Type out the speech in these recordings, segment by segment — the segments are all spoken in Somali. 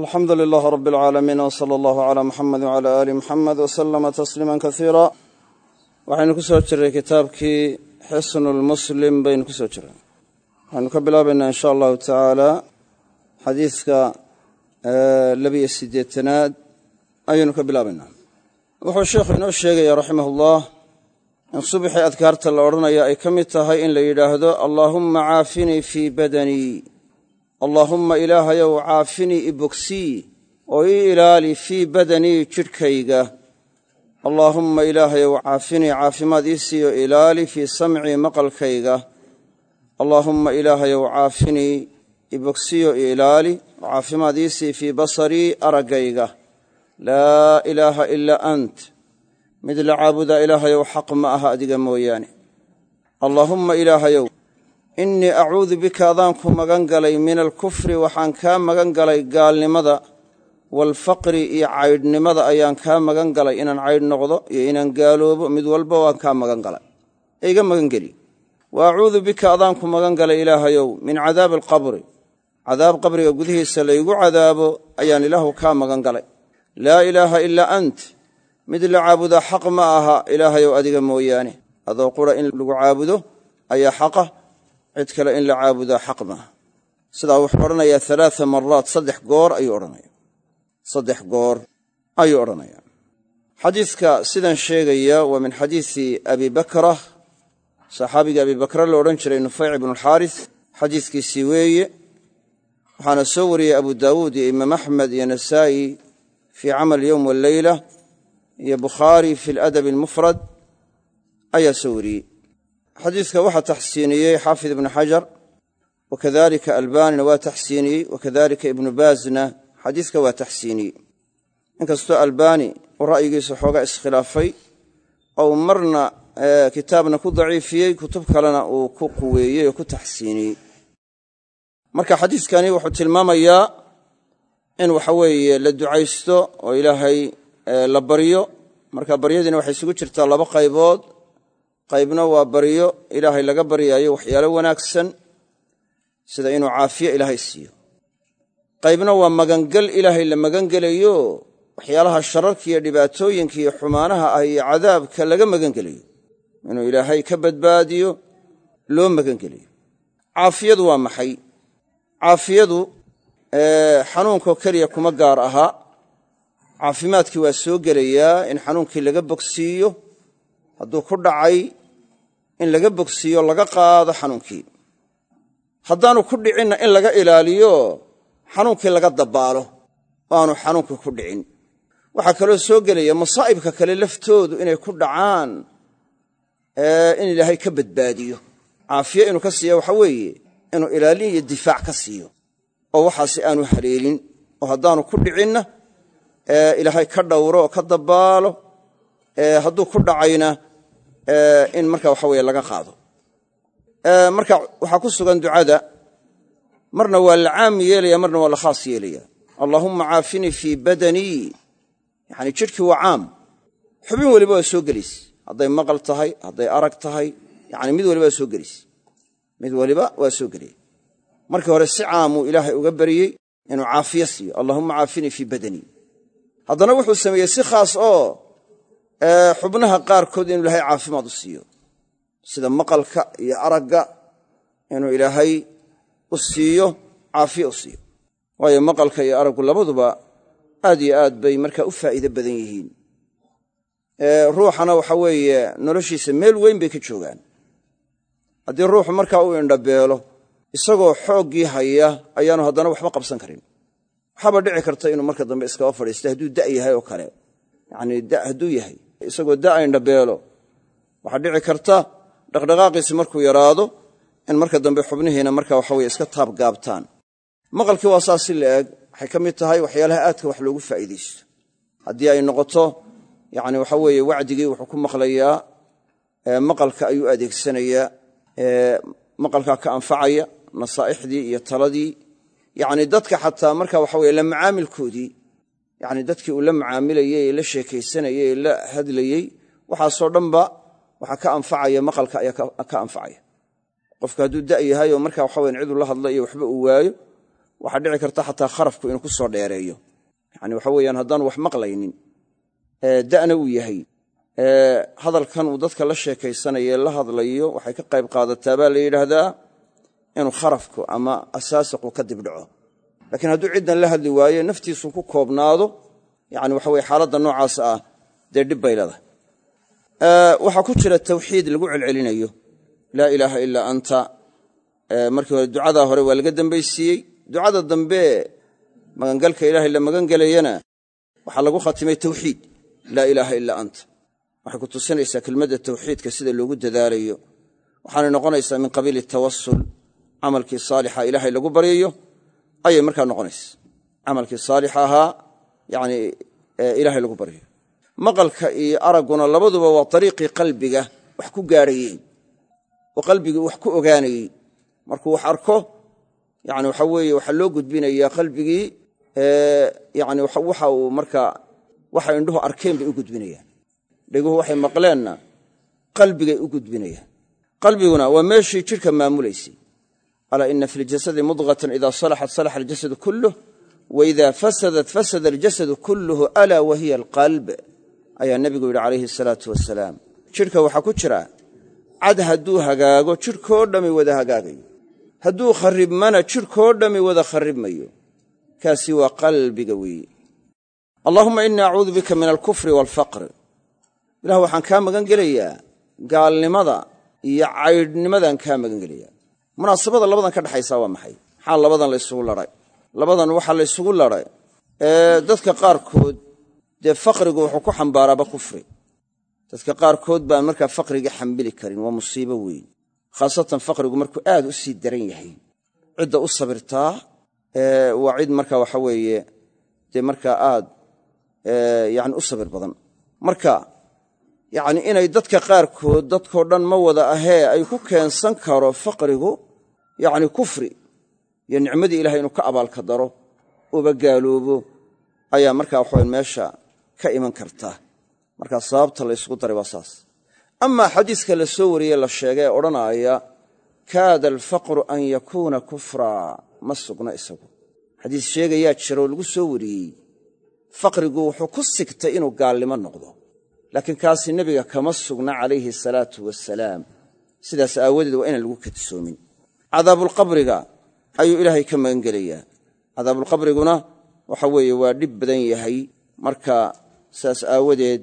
alxamdu lilaah rab alcaalamiin w sala allahu calaa muxamed wcala aali muxamed wasalama tasliima kasiira waxaynu ku soo jiray kitaabkii xisnulmuslim baynu ku soo jiray. Waxaynu ka bilaabaynaa in sha allahu tacaala xadiidka labiyo siddeetanaad ayaynu ka bilaabaynaa. Wuxuu sheikhu inoo sheegaya raximah ullah in subxii adkaarta la odhanaya ay ka mid tahay in la yidhaahdo allaahumma caafinii fii badanii allaahumma ilaahayow caafinii i bogsii oo ii ilaali fii badanii jidhkayga. Allaahumma ilaahayow caafinii caafimaad ii siiyo ilaali fii samcii maqalkayga. Allaahumma ilaahayow caafinii i bogsiyo i ilaali oo caafimaad ii sii fii basarii araggayga. Laa ilaaha ilaa ant. Mid la caabudaa ilaahayow xaq ma aha adiga mooyaane. Allaahumma ilaahayow innii acuudu bika adaan ku magan galay min alkufri waxaan kaa magan galay gaalnimada. Waalfaqri iyo caydhnimada ayaan kaa magan galay inaan caydh noqdo iyo inaan gaaloobo mid walba waan kaa magan galay. Ee iga magan geli. Wa acuudu bika adaan ku magan galay ilaahayow min cadaabi alqabri. Cadaab qabriga gudihiisa laygu cadaabo ayaan ilaahu kaa magan galay. Laa ilaaha ilaa ant. Mid la caabudaa xaq ma aha ilaahayow adiga mooyaane. Adoo qura in lagu caabudo ayaa xaqa cid kale in la caabudaa xaq sidaa wuxuu odhanayaa alaaa maraat saddex goor ayuu odhanaya saddex goor ayuu odhanaya xadiidka sidan sheegaya waa min xadiisi abi bakra. Saxaabiga abi bakra la odhan jiray nufayc ibnualxaaris xadiidkiisii weeye. Waxaana soo wariyey abu daawuud iyo imaam axmed iyo nasaa'i fii camal yowm walleyla iyo bukhaari fi ladabi almufrad. Ayaa soo wariyey xadiidka waxaa taxsiiniyey xaafid ibnu xajar wakadalika albanina waa taxsiiniyey wakadalika ibnu baazna xadiidka waa taxsiiniyey. Inkastoo albani uu ra'yigiisa xoogaa iskhilaafay ou marna kitaabna ku daciifiyey kutub kalena uu ku quweeyey oo ku taxsiiniyey. Marka xadiidkani wuxuu tilmaamayaa in waxa weeye la ducaysto oo ilaahay la baryo. Marka baryadiina waxay isugu jirtaa laba qaybood qaybna waa baryo ilaahay laga baryaayo waxyaalo wanaagsan sida inuu caafiye ilaahay siiyo. Qaybna waa magangal ilaahay la magangelayo waxyaalaha shararka iyo dhibaatooyinka iyo xumaanaha ah iyo cadaabka laga magangelayo. Inuu ilaahay ka badbaadiyo loo magangelayo. Caafiyadu waa maxay? Caafiyadu xanuunkoo keliya kuma gaar aha. Caafimaadkii waa soo gelayaa in xanuunkii laga bogsiiyo hadduu ku dhacay in laga bogsiiyo laga qaado xanuunkii. Haddaanu ku dhicinna in laga ilaaliyo xanuunkii laga dabaalo oo aanu xanuunkii ku dhicin. Waxaa kaloo soo gelaya masaa'ibka kale laftoodu inay ku dhacaan in ilaahay ka badbaadiyo. Caafiye inuu ka siiya waxa weeye inuu ilaalin iyo difaac ka siiyo. Oo waxaasi aanu haleelin oo haddaanu ku dhicinna ilaahay ka dhowro oo ka dabaalo hadduu ku dhacayna in marka waxa weye laga qaado. Marka waxaa ku sugan ducada marna waa la caam yeelaya marna waa la khaas yeelaya allaahumma caafinii fii badanii yani jidhkii waa caam. Xubin weliba waa soo gelayse hadday maqal tahay hadday arag tahay yani mid waliba waa soo gelayse mid waliba waa soo gelaya markii hore si caamuu ilaahay uga baryey inuu caafiye siiyo. Allaahumma caafinii fii badanii haddana wuxuu sameeyey si khaas oo xubnaha qaarkood inuu ilaahay caafimaad u siiyo. Sida maqalka iyo aragga inuu ilaahay u siiyo caafiye u siiyo. Waayo maqalka iyo araggu labaduba aad iyo aad bay markaa u faa'iide badan yihiin. Ruuxana waxa weeye noloshiisa meel weyn bay ka joogaan. Haddii ruuxu markaa uu indhabeelo isagoo xooggii haya ayaanu haddana waxba qabsan karin. Waxaaba dhici karta inuu marka dambe iskaba fadhiista hadduu da yahay oo kale. Yani da hadduu yahay isagoo da indhabeelo waxaa dhici karta dhaqdhaqaaqiisi markuu yaraado in marka dambe xubnihiina marka waxaweye iska taabgaabtaan maqalkii waa saas si la eg waxay ka mid tahay waxyaalaha aadka wax loogu faa'iidaysto. Haddii ay noqoto yani waxa weeye wacdigii wuxuu ku maqlayaa maqalka ayuu adeegsanayaa maqalkaa ka anfacaya nasaa'ixdii iyo taladii. Yani dadka xataa marka waxa weye la macaamilkoodii yani dadkii uu la macaamilayey ee la sheekaysanayey ee la hadlayey waxaasoo dhanba waxaa ka anfacaya maqalka ayaa ka anfacaya. Qofka hadduu da yahay oo marka waxaweyan ciduu la hadla iyo waxba uu waayo waxaa dhici karta xataa kharafku inuu ku soo dheereeyo. Yani waxa weeyaan haddaanu wax maqlaynin da'na uu yahay hadalkan uu dadka la sheekaysanaye la hadlayo waxay ka qayb qaadataa baa la yidhaahdaa inuu kharafku ama asaasiqu ka dibdhaco laakiin hadduu ciddan la hadli waayo naftiisu ku koobnaado yani waxa weye xaaladda noocaas ah dee dhib bay leedahay. Waxaa ku jira tawxiid lagu celcelinayo. Laa ilaaha ilaa anta. Markii hore ducadaa hore waa laga dambaysiiyey. Ducada dambe magangalka ilaahay la magangelayana waxaa lagu khatimay tawxiid. Laa ilaaha ilaa anta. Waxay ku tusinaysaa kelmadda tawxiidka sida loogu dadaalayo. Waxaanay noqonaysaa min qabiili tawasul camalkii saalixa ilaahay lagu baryayo ayay markaa noqonaysa. Camalkii saalix ahaa yani ilaahay lagu baryayo. Maqalka iyo aragguna labaduba waa ariiqii qalbiga wax ku gaadhayeen oo qalbigii wax ku ogaanayey markuu wax arko yani waxa weeye waxaa loo gudbinayaa qalbigii yani waxa uu markaa waxa indhuhu arkeen bay u gudbinayaan. Dheguhu waxay maqleenna qalbigay u gudbinayaan. Qalbiguna waa meeshii jidhka maamulaysay alaa ina fi ljasadi mudqatan ida salaxat salaxa aljasadu kulluh wa ida fasadat fasada aljasadu kulluhu alaa wa hiya alqalb ayaa nebigu yidhi calayhi asalaatu wasalaam jidhka waxaa ku jira cad hadduu hagaago jidhkoo dhammi wada hagaagayo. Hadduu kharribmana jidhkoo dhammi wada kharribmayo. Kaasi waa qalbiga weeye. Allaahuma innii acuudu bika min alkufri waalfaqr. Ilah waxaan kaa magan gelayaa gaalnimada iyo caydhnimadaan kaa magan gelayaa munaasabada labadan ka dhexaysaa waa maxay? Maxaa labadan laysugu ladhay labadan waxaa laysugu ladhay dadka qaarkood dee faqrigu wuxuu ku xambaaraaba kufri. Dadka qaarkood baan markaa faqriga xambili karin waa musiibo weyn. Khaasatan faqrigu markuu aad u sii daran yahay cidda u sabirtaa waa cid marka waxa weeye dee markaa aad yani u sabir badan. Marka yani inay dadka qaarkood dadkoo dhan ma wada ahee ay ku keensan karo faqrigu yani kufri. Iyo nicmadii ilahay inuu ka abaalka daro uba gaaloobo ayaa markaa waxawa meesha ka iman karta. Markaa sababta la ysgu daray waa saas. Amaa xadiiska la soo wariyey la sheegay ee odhanaaya kaada alfaqru an yakuuna kufraa ma sugna isagu. Xadiis sheegayaa jira oo lagu soo wariyey. Faqrigu wuxuu ku sigtay inuu gaalnimo noqdo laakiin kaasi nebiga kama sugna calayhi asalaatu wasalaam sidaas aawadeed waa inaan lagu kadsoomin. Cadaabulqabriga ayuu ilaahay ka magangelayaa. Cadaabulqabriguna waxa weeye waa dhib badan yahay. Marka saas aawadeed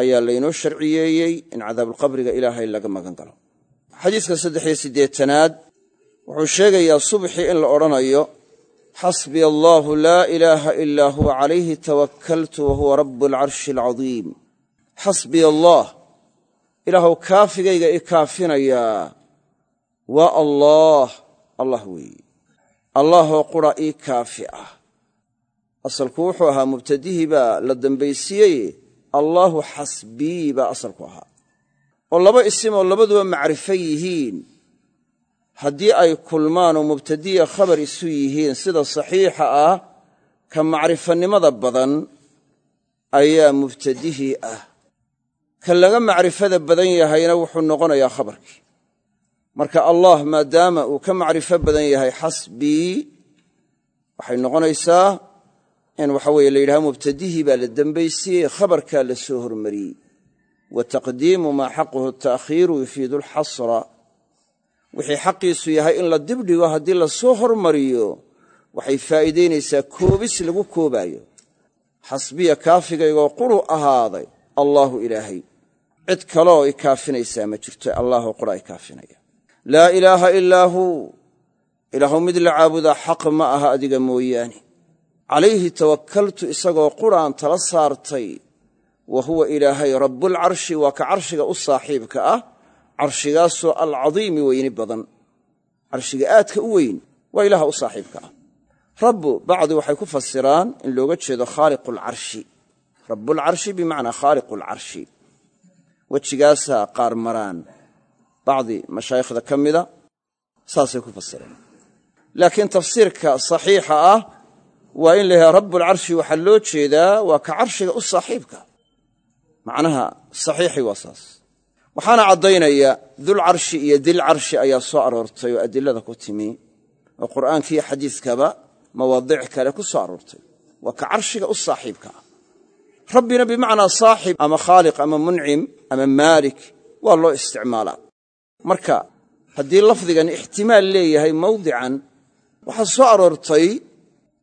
ayaa laynoo sharciyeeyey in cadaabulqabriga ilaahay laga magan galo xadiiska saddexiyo siddeetanaad wuxuu sheegayaa subxii in la odhanayo xasbiya allaahu laa ilaaha ilaa huwa calayhi tawakkaltu wa huwa rabu alcarshi alcadiim xasbiya allaah ilaahuw kaafigayga i kaafinayaa waa allaah allah weeye allaahoo qura ii kaafi ah. Asalku wuxuu ahaa mubtadihii baa la dambaysiiyey allaahu xasbii baa asalku ahaa. Oo laba isimoo labaduba macrifo yihiin. Haddii ay kulmaan oo mubtadiya khabar isu yihiin sida saxiixa ah ka macrifanimada badan ayaa mubtadihii ah ka laga macrifada badan yahayna wuxuu noqonayaa khabarkii. Marka allah maadaama uu ka macrifo badan yahay xasbii waxay noqonaysaa in waxa weeye la yidhaha mubtadihii baa la dembaysiiyey khabarkaa la soo hormariyey. Wa taqdiimu maa xaquhu ta'khiiru yufiidu alxasra wixii xaqiisu yahay in la dibdhigo haddii la soo hormariyo waxay faa'iidaynaysaa koobis lagu koobaayo. Xasbiya kaafigaygoo quru ahaaday allaahu ilaahay cid kaleoo i kaafinaysaa ma jirto allaahoo qura i kaafinaya. Laa ilaaha ilaa huu ilaahu mid la caabudaa xaq ma aha adiga mooyaane. Calayhi tawakkaltu isagoo quraan tala saartay wa huwa ilaahay rabbulcarshi waa ka carshiga u saaxiibka ah carshigaasoo alcadiimi weyni badan. Carshiga aadka u weyn waa ilaaha u saaxiibka ah. Rabbu bacdi waxay ku fasiraan in looga jeedo khaaliqu alcarshi rabbulcarshi bimacnaa khaaliqu alcarshi wejigaasaa qaar maraan bacdi mashaayikhda ka mida saasay ku fasireen. Laakiin tafsiirka saxiixa ah waa in la yidhaha rabbulcarshi waxaa loo jeedaa waa ka carshiga u saaxiibka macnaha saxiixi waa saas. Waxaana caddaynaya dulcarshi iyo dilcarshi ayaa soo aroortay oo adilada ku timi oo qur'aankiiyo xadiiskaba mawaadiic kale ku soo aroortay. Waa ka carshiga u saaxiibka ah rabbina bimacnaa saaxib ama khaaliq ama muncim ama maalik waa loo isticmaalaa. Marka haddii lafdigan ixtimaal leeyahay mawdican waxaa soo aroortay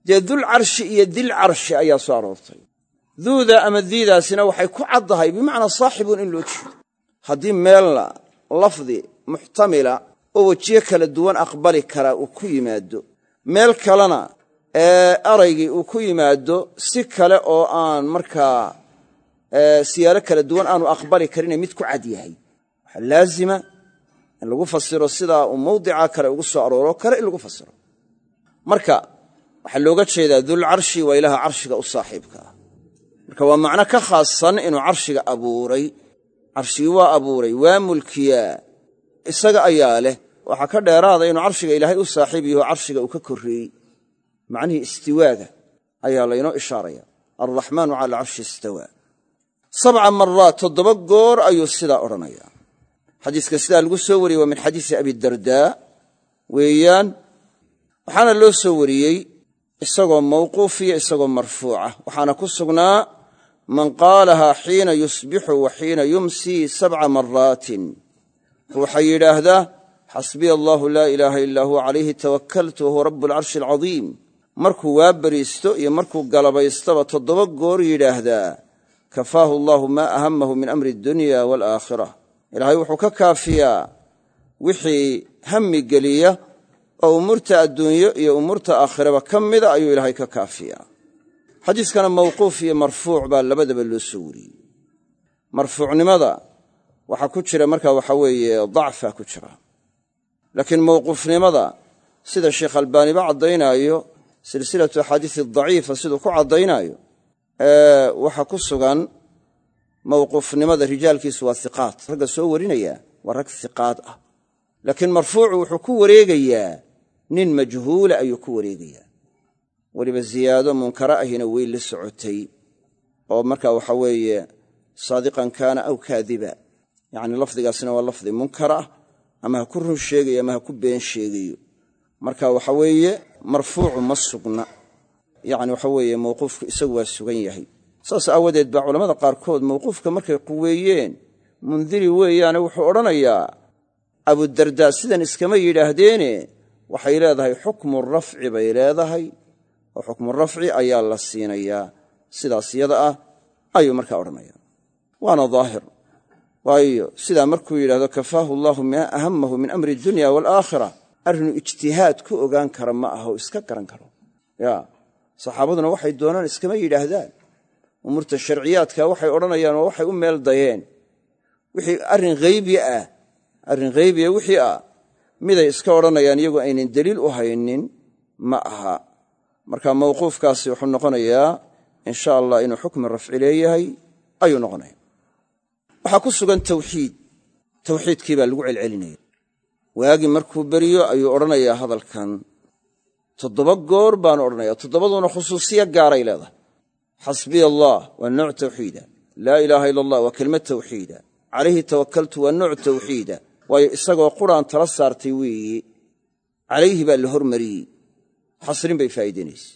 dee dulcarshi iyo dilcarshi ayaa soo aroortay. Duuda ama diidaasina waxay ku caddahay bimacnaa saaxibun in loo jeedo. Haddii meelna lafdi muxtamila oo wejiyo kala duwan aqbali kara uu ku yimaado meel kalena ee araygii uu ku yimaado si kale oo aan markaa siyaalo kala duwan aanu aqbali karine mid ku cad yahay. Waxaa laazima in lagu fasiro sidaa uu mawdica kale ugu soo arooro kale in lagu fasiro. Marka waxaa looga jeedaa dulcarshi waa ilaaha carshiga u saaxiibka. Marka waa macno ka khaasan inuu carshiga abuuray. Carshigii waa abuuray waa mulkiyaa isaga ayaa leh. Waxaa ka dheeraada inuu carshiga ilaahay u saaxiib yaho carshiga uu ka korreeyey macnihii istiwaaga ayaa laynoo ishaaraya. Alraxmaanu cala alcarshi istawaa sabca maraat toddoba goor ayuu sidaa odhanayaa xadiiska sidaa lagu soo wariyey waa min xadiisi abidardaa weeyaan waxaana loo soo wariyey isagoo mawquufiya isagoo marfuuca. Waxaana ku sugnaa man qaalahaa xiina yusbixu wa xiina yumsii sabca maraatin ruuxa yidhaahdaa xasbiya allaahu laa ilaaha ilaa huwa calayhi tawakkaltu wahuwa rabu alcarshi alcadiim markuu waa bariisto iyo markuu galabaystaba toddoba goor yidhaahdaa kafaahu allaahu maa ahamahu min amri addunya waalaakhira ilaahay wuxuu ka kaafiyaa wixii hammi geliya oo umuurta adduunyo iyo umuurta aakhiraba ka mida ayuu ilaahay ka kaafiyaa. Xadiiskana mawquuf iyo marfuuc baa labadaba loo soo wariyey. Marfuucnimada waxaa ku jira marka waxa weeye dacfa ku jira. Laakiin mawquufnimada sida sheekh albaaniba caddaynaayo silsilatu axaadiisi daciifa siduu ku caddaynaayo waxaa ku sugan mawquufnimada rijaalkiisu waa hiqaat ragga soo warinaya waa rag hiqaad ah laakiin marfuucu wuxuu ku wareegayaa nin majhuula ayuu ku wareegayaa. Weliba ziyaado munkara ahina wey la socotay oo marka waxa weeye saadiqan kaana aw kaadiba. Yacni lafdigaasina waa lafdi munkar ah ama ha ku run sheegayo ama ha ku been sheegayo. Marka waxa weeye marfuucu ma sugna. Yacni waxa weeye mawquufku isagu waa sugan yahay. Saas aawadeed baa culamada qaarkood mawquufka markay quweeyeen mundiri weeyaane wuxuu odhanayaa abudardaa sidan iskama yidhaahdeene waxay leedahay xukmu rafci bay leedahay. Oo xukmu rafci ayaa la siinayaa. Sidaas yada ah ayuu markaa odhanaya waana daahir. Waayo sidaa markuu yidhahdo kafaahu allaahu maa ahamahu min amri dunya waalaakhira arrinuu ijtihaad ku ogaan kara ma aha oo iska garan karo. Ya saxaabaduna waxay doonaan iskama yidhaahdaan. Umuurta sharciyaadka waxay odhanayaan oo waxay u meel dayeen. Wixii arrin haybiya ah arrin haybiya wixii ah miday iska odhanayaan iyagoo aynan deliil u haynin ma aha. Marka mawquufkaasi wuxuu noqonayaa insha allah inuu xukmi rafci leeyahay ayuu noqonaya waxaa ku sugan tawxiid. Tawxiidkii baa lagu celcelinaya waagii markuu beriyo ayuu odhanayaa hadalkan. Toddoba goor baanu odhanaya toddobaduna khusuusiya gaaray leedahay. Xasbiya allah waa nooc tawxiida. Laa ilaaha ila allah waa kelmad tawxiida. Calayhi tawakkaltu waa nooc tawxiida. Waayo isagoo quraan tala saartay weeye calayhi baa la hormariyey. Xasrin bay faa'iidaynaysa.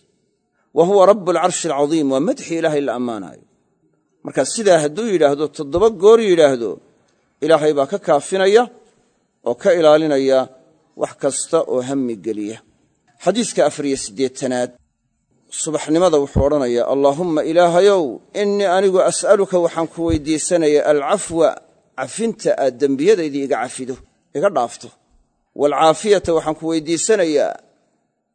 Wa huwa rabu alcarshi alcadiim waa madxi ilaahay la ammaanaayo. Marka sidaa hadduu yidhaahdo toddoba goor yidhaahdo ilaahay baa ka kaafinaya oo ka ilaalinaya wax kasta oo hammi geliya. Xadiiska afariyo siddeetanaad subaxnimada wuxuu odhanayaa allaahumma ilaahayow innii anigu as'aluka waxaan ku weydiisanaya alcafwa cafinta aad dembiyadaydii iga cafido iga dhaafto. Waalcaafiyata waxaan ku weydiisanayaa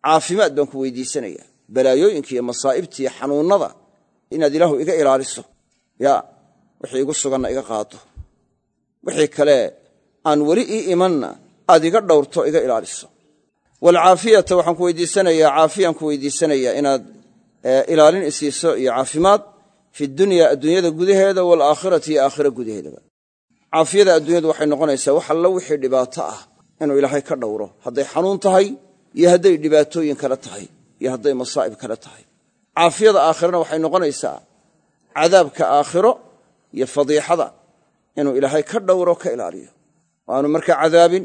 caafimaad baan ku weydiisanayaa balaayooyinka iyo masaa'ibta xanuunnada inaad ilaahu iga ilaaliso. Yaa wixii igu suganna iga qaado wixii kale aan weli ii imanna aad iga dhowrto iga ilaaliso. Waalcaafiyata waxaan ku weydiisanayaa caafiyaan ku weydiisanayaa inaad ilaalin isiiso iyo caafimaad fi dunya adduunyada gudaheeda waalaakhirati iyo aakhira gudaheedaba caafiyada adduunyadu waxay noqonaysaa wax allo wixii dhibaato ah inuu ilaahay ka dhowro. Hadday xanuun tahay iyo hadday dhibaatooyin kale tahay iyo hadday masaa'ib kale tahay. Caafiyada aakhirana waxay noqonaysaa cadaabka aakhiro iyo fadiixada inuu ilaahay ka dhowro ka ilaaliyo oo aanu markaa cadaabin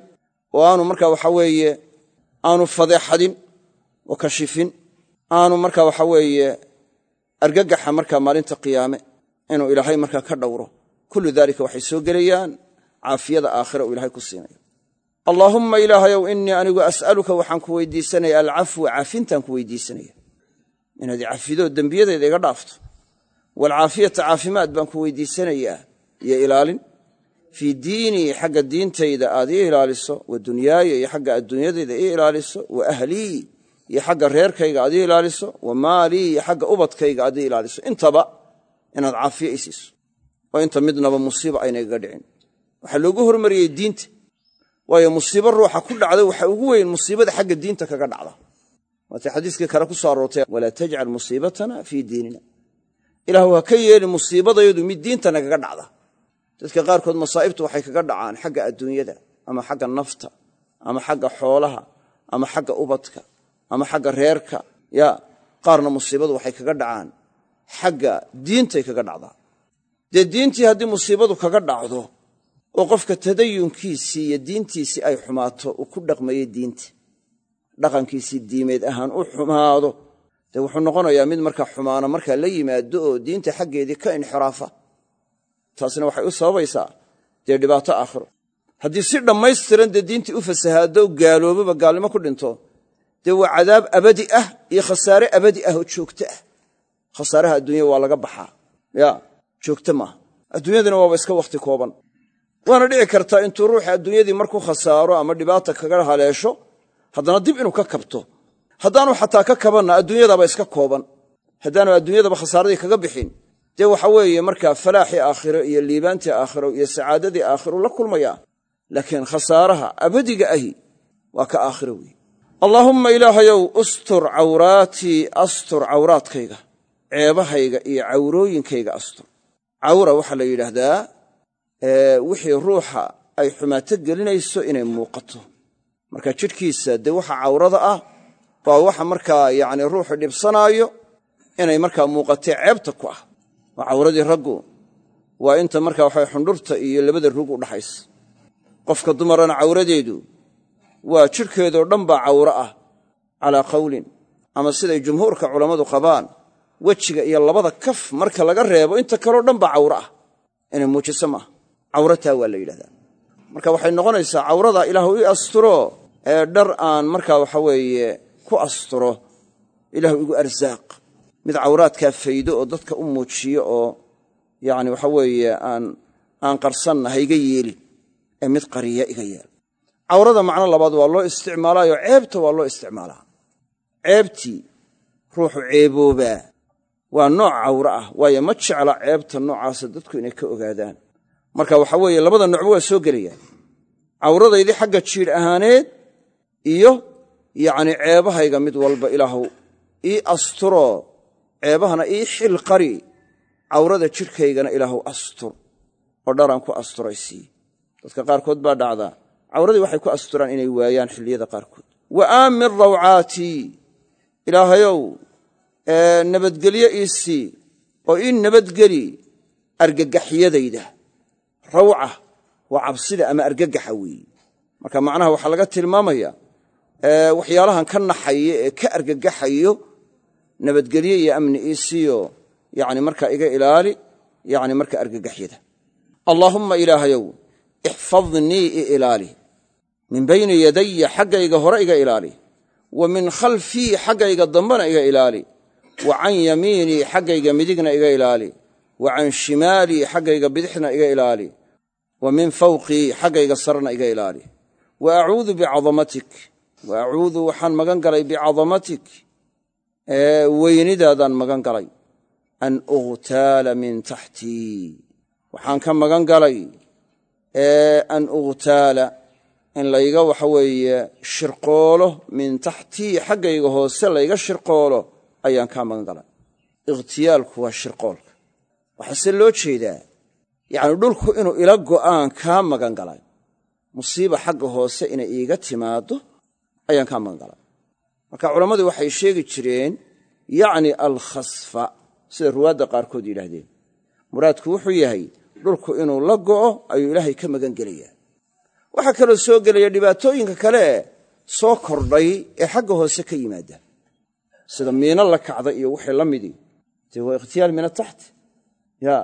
oo aanu markaa waxa weeye aanu fadeexadin oo kashifin aanu marka waxa weeye argagaxa markaa maalinta qiyaame inuu ilaahay markaa ka dhowro. Kullu daalika waxay soo gelayaan caafiyada aakhira uu ilahay ku siinayo. Allaahumma ilaahayow innii anigu as'aluka waxaan ku weydiisanaya alcafwa cafintaan ku weydiisanaya. Inaad cafido dembiyadayda iga dhaafto. Waalcaafiyata caafimaad baan ku weydiisanayaa iyo ilaalin fii diinii xagga diintayda aad ii ilaaliso wa dunyaaya iyo xagga adduunyadayda ii ilaaliso wa ahlii iyo xagga reerkayga aad ii ilaaliso wa maalii iyo xagga ubadkayga aad ii ilaaliso. Intaba inaad caafiya i siiso oo inta midnaba musiiba aynagaga dhicin. Waxaa loogu hormariyey diinta waayo musiibo ruuxa ku dhacda waxa ugu weyn musiibada xagga diinta kaga dhacda. Waatay xadiiskii kale ku soo aroortay walaa tajcal musiibatana fii diinina. Ilaahu ha ka yeeli musiibadayadu mid diinta nagaga dhacda dadka qaarkood masaa'ibtu waxay kaga dhacaan xagga adduunyada ama xagga nafta ama xagga xoolaha ama xagga ubadka ama xagga reerka. Ya qaarna musiibadu waxay kaga dhacaan xagga diintay kaga dhacdaa. Dee diintii haddii musiibadu kaga dhacdo oo qofka tadayunkiisii iyo diintiisii ay xumaato uu ku dhaqmayo diinta. Dhaqankiisii diimeed ahaan u xumaado. Dee wuxuu noqonayaa mid markaa xumaano markaa la yimaado oo diinta xaggeedii ka inxiraafa taasina waxay u sababaysaa dee dhibaato aakhiro. Haddii si dhammaystiran dee diintii u fasahaado gaalooboba gaalnimo ku dhinto dee waa cadaab abadi ah iyo khasaare abadi ah oo joogto ah. Khasaaraha adduunya waa laga baxaa. Ya joogto maaha adduunyadina waaba iska wakhti kooban. Waana dhici kartaa intuu ruuxi adduunyadii markuu khasaaro ama dhibaata kaga haleesho haddana dib inuu ka kabto. Haddaanu xataa ka kabanna adduunyadaba iska kooban. Haddaanu adduunyadaba khasaaradii kaga bixin dee waxa weeye markaa falaaxii aakhiro iyo liibaantii aakhiro iyo sacaadadii aakhiru la kulmayaa laakiin khasaaraha abadiga ahi waa ka aakhiro weeye. Allaahumma ilaahayow ustur cawraatii astur cawraadkayga ceebahayga iyo cawrooyinkayga astur. Cawra waxaa la yidhaahdaa wixii ruuxa ay xumaato gelinayso inay muuqato. Marka jidhkiisa dee waxa cawrada ah waa waxa markaa yacni ruuxu dhibsanaayo inay markaa muuqatee ceebta ku ah waa cawradii raggu waa inta markaa waxa xundhurta iyo labada rug u dhaxaysa qofka dumarana cawradeedu waa jidhkeedoo dhan baa cawro ah calaa qawlin ama siday jumhuurka culammadu qabaan wejiga iyo labada kaf marka laga reebo inta kaleo dhan baa cawro ah. Inay muujiso maaha cawrataa waa la yidhahdaa. Marka waxay noqonaysaa cawrada ilaahu ii asturo ee dhar aan markaa waxa weeye ku asturo ilaahu igu arsaaq mid cawraadkaa faydo oo dadka u muujiyo oo yacni waxa weeye aan qarsanna ha iga yeelin ee mid qariya iga yeel. Cawrada macno labaad waa loo isticmaalaayo ceebta waa loo isticmaalaa. Ceebtii ruuxu ceeboobaa. Waa nooc cawro ah waayo ma jecla ceebta noocaasa dadku inay ka ogaadaan. Marka waxa weeye labada noocba waa soo gelayaan. Cawradaydii xagga jiidh ahaaneed iyo yacni ceebahayga mid walba ilaahu ii asturo ceebahana ii xil qari cawrada jidhkaygana ilaahu astur oo dharaan ku asturaysiiy dadka qaarkood baa dhacdaa cawradii waxay ku asturaan inay waayaan xilliyada qaarkood. Wa aamin rawcaatii ilaahayow nabadgelyo ii sii oo ii nabadgeli argagaxyadayda. Rawca waa cabsida ama argagaxa weeye marka macnaha waxaa laga tilmaamaya waxyaalahan ka naxaya ee ka argagaxayo nabadgelye iyo amni ii siiyo yani marka iga ilaali yani marka argagaxyada allaahumma ilaahayow ixfadnii i ilaali. Min bayni yadaya xaggayga hore iga ilaali. Wa min khalfii xaggayga dambena iga ilaali. Wa can yamiinii xaggayga midigna iga ilaali. Wa can shimaalii xaggayga bidixna iga ilaali. Wa min fawqii xaggayga sarena iga ilaali. Wa acuudu bicadamatik. Wa acuudu waxaan magan galay bicadamatik weynidaadaan magan galay. An ughtaala min taxtii waxaan ka magan galay an ughtaala in layga waxa weeye shirqoolo min taxtii xaggayga hoose layga shirqoolo ayaan kaa magan galay. Ikhtiyaalku waa shirqoolka. Waxaase loo jeedaa yacni dhulku inuu ila go'aan kaa magan galay. Musiiba xagga hoose inay iiga timaaddo ayaan kaa magan galay marka culammadu waxay sheegi jireen yacni alkhasfa sida ruwaadda qaarkood yidhaahdeen. Muraadku wuxuu yahay dhulku inuu la go'o ayuu ilaahay ka magan gelayaa waxaa kaloo soo gelaya dhibaatooyinka kale soo kordhay ee xagga hoose ka yimaada. Sida miino la kacda iyo wixii la midii dee waa ikhtiyaal min ataxt ya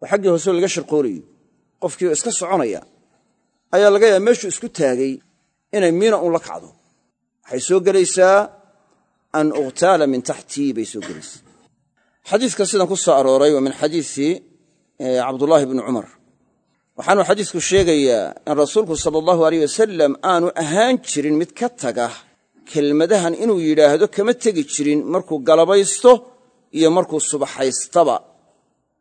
waa xaggii hooseo laga sharqoolayo qofkii iska soconaya ayaa laga yaaba meeshuu isku taagay inay miina un la kacdo waxay soo gelaysaa an ukhtaala min taxtii bay soo gelaysaa. Xadiidka sidan ku soo arooray waa min xadiisi cabdullaahi bni cumar. Waxaanu xadiisku sheegayaa in rasuulku sala allahu aleyh wasalam aanu ahaan jirin mid ka taga kelmadahan inuu yidhaahdo kama tegi jirin markuu galabaysto iyo markuu subaxaystaba.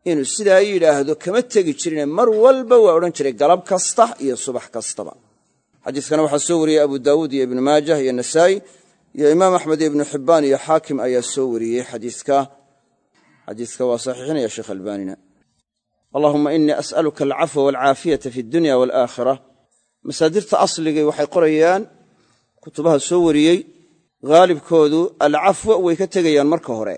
Inuu sidaa yidhaahdo kama tegi jirine mar walba waa odhan jiray galab kasta iyo subax kastaba xadiiskana waxaa soo wariyey abu daawuud iyo ibnu maajah iyo nasaa'i iyo imaam axmed iyo ibnu xibbaan iyo xaakim ayaa soo wariyey xadiiska. Xadiiska waa saxiixinaya sheekh albaanina. Allahuma inii as'aluka alcafwa walcaafiyata fi dunya walaakhira masaadirta asligii waxay qorayaan kutubaha soo wariyey haalibkoodu alcafwa way ka tegayaan marka hore.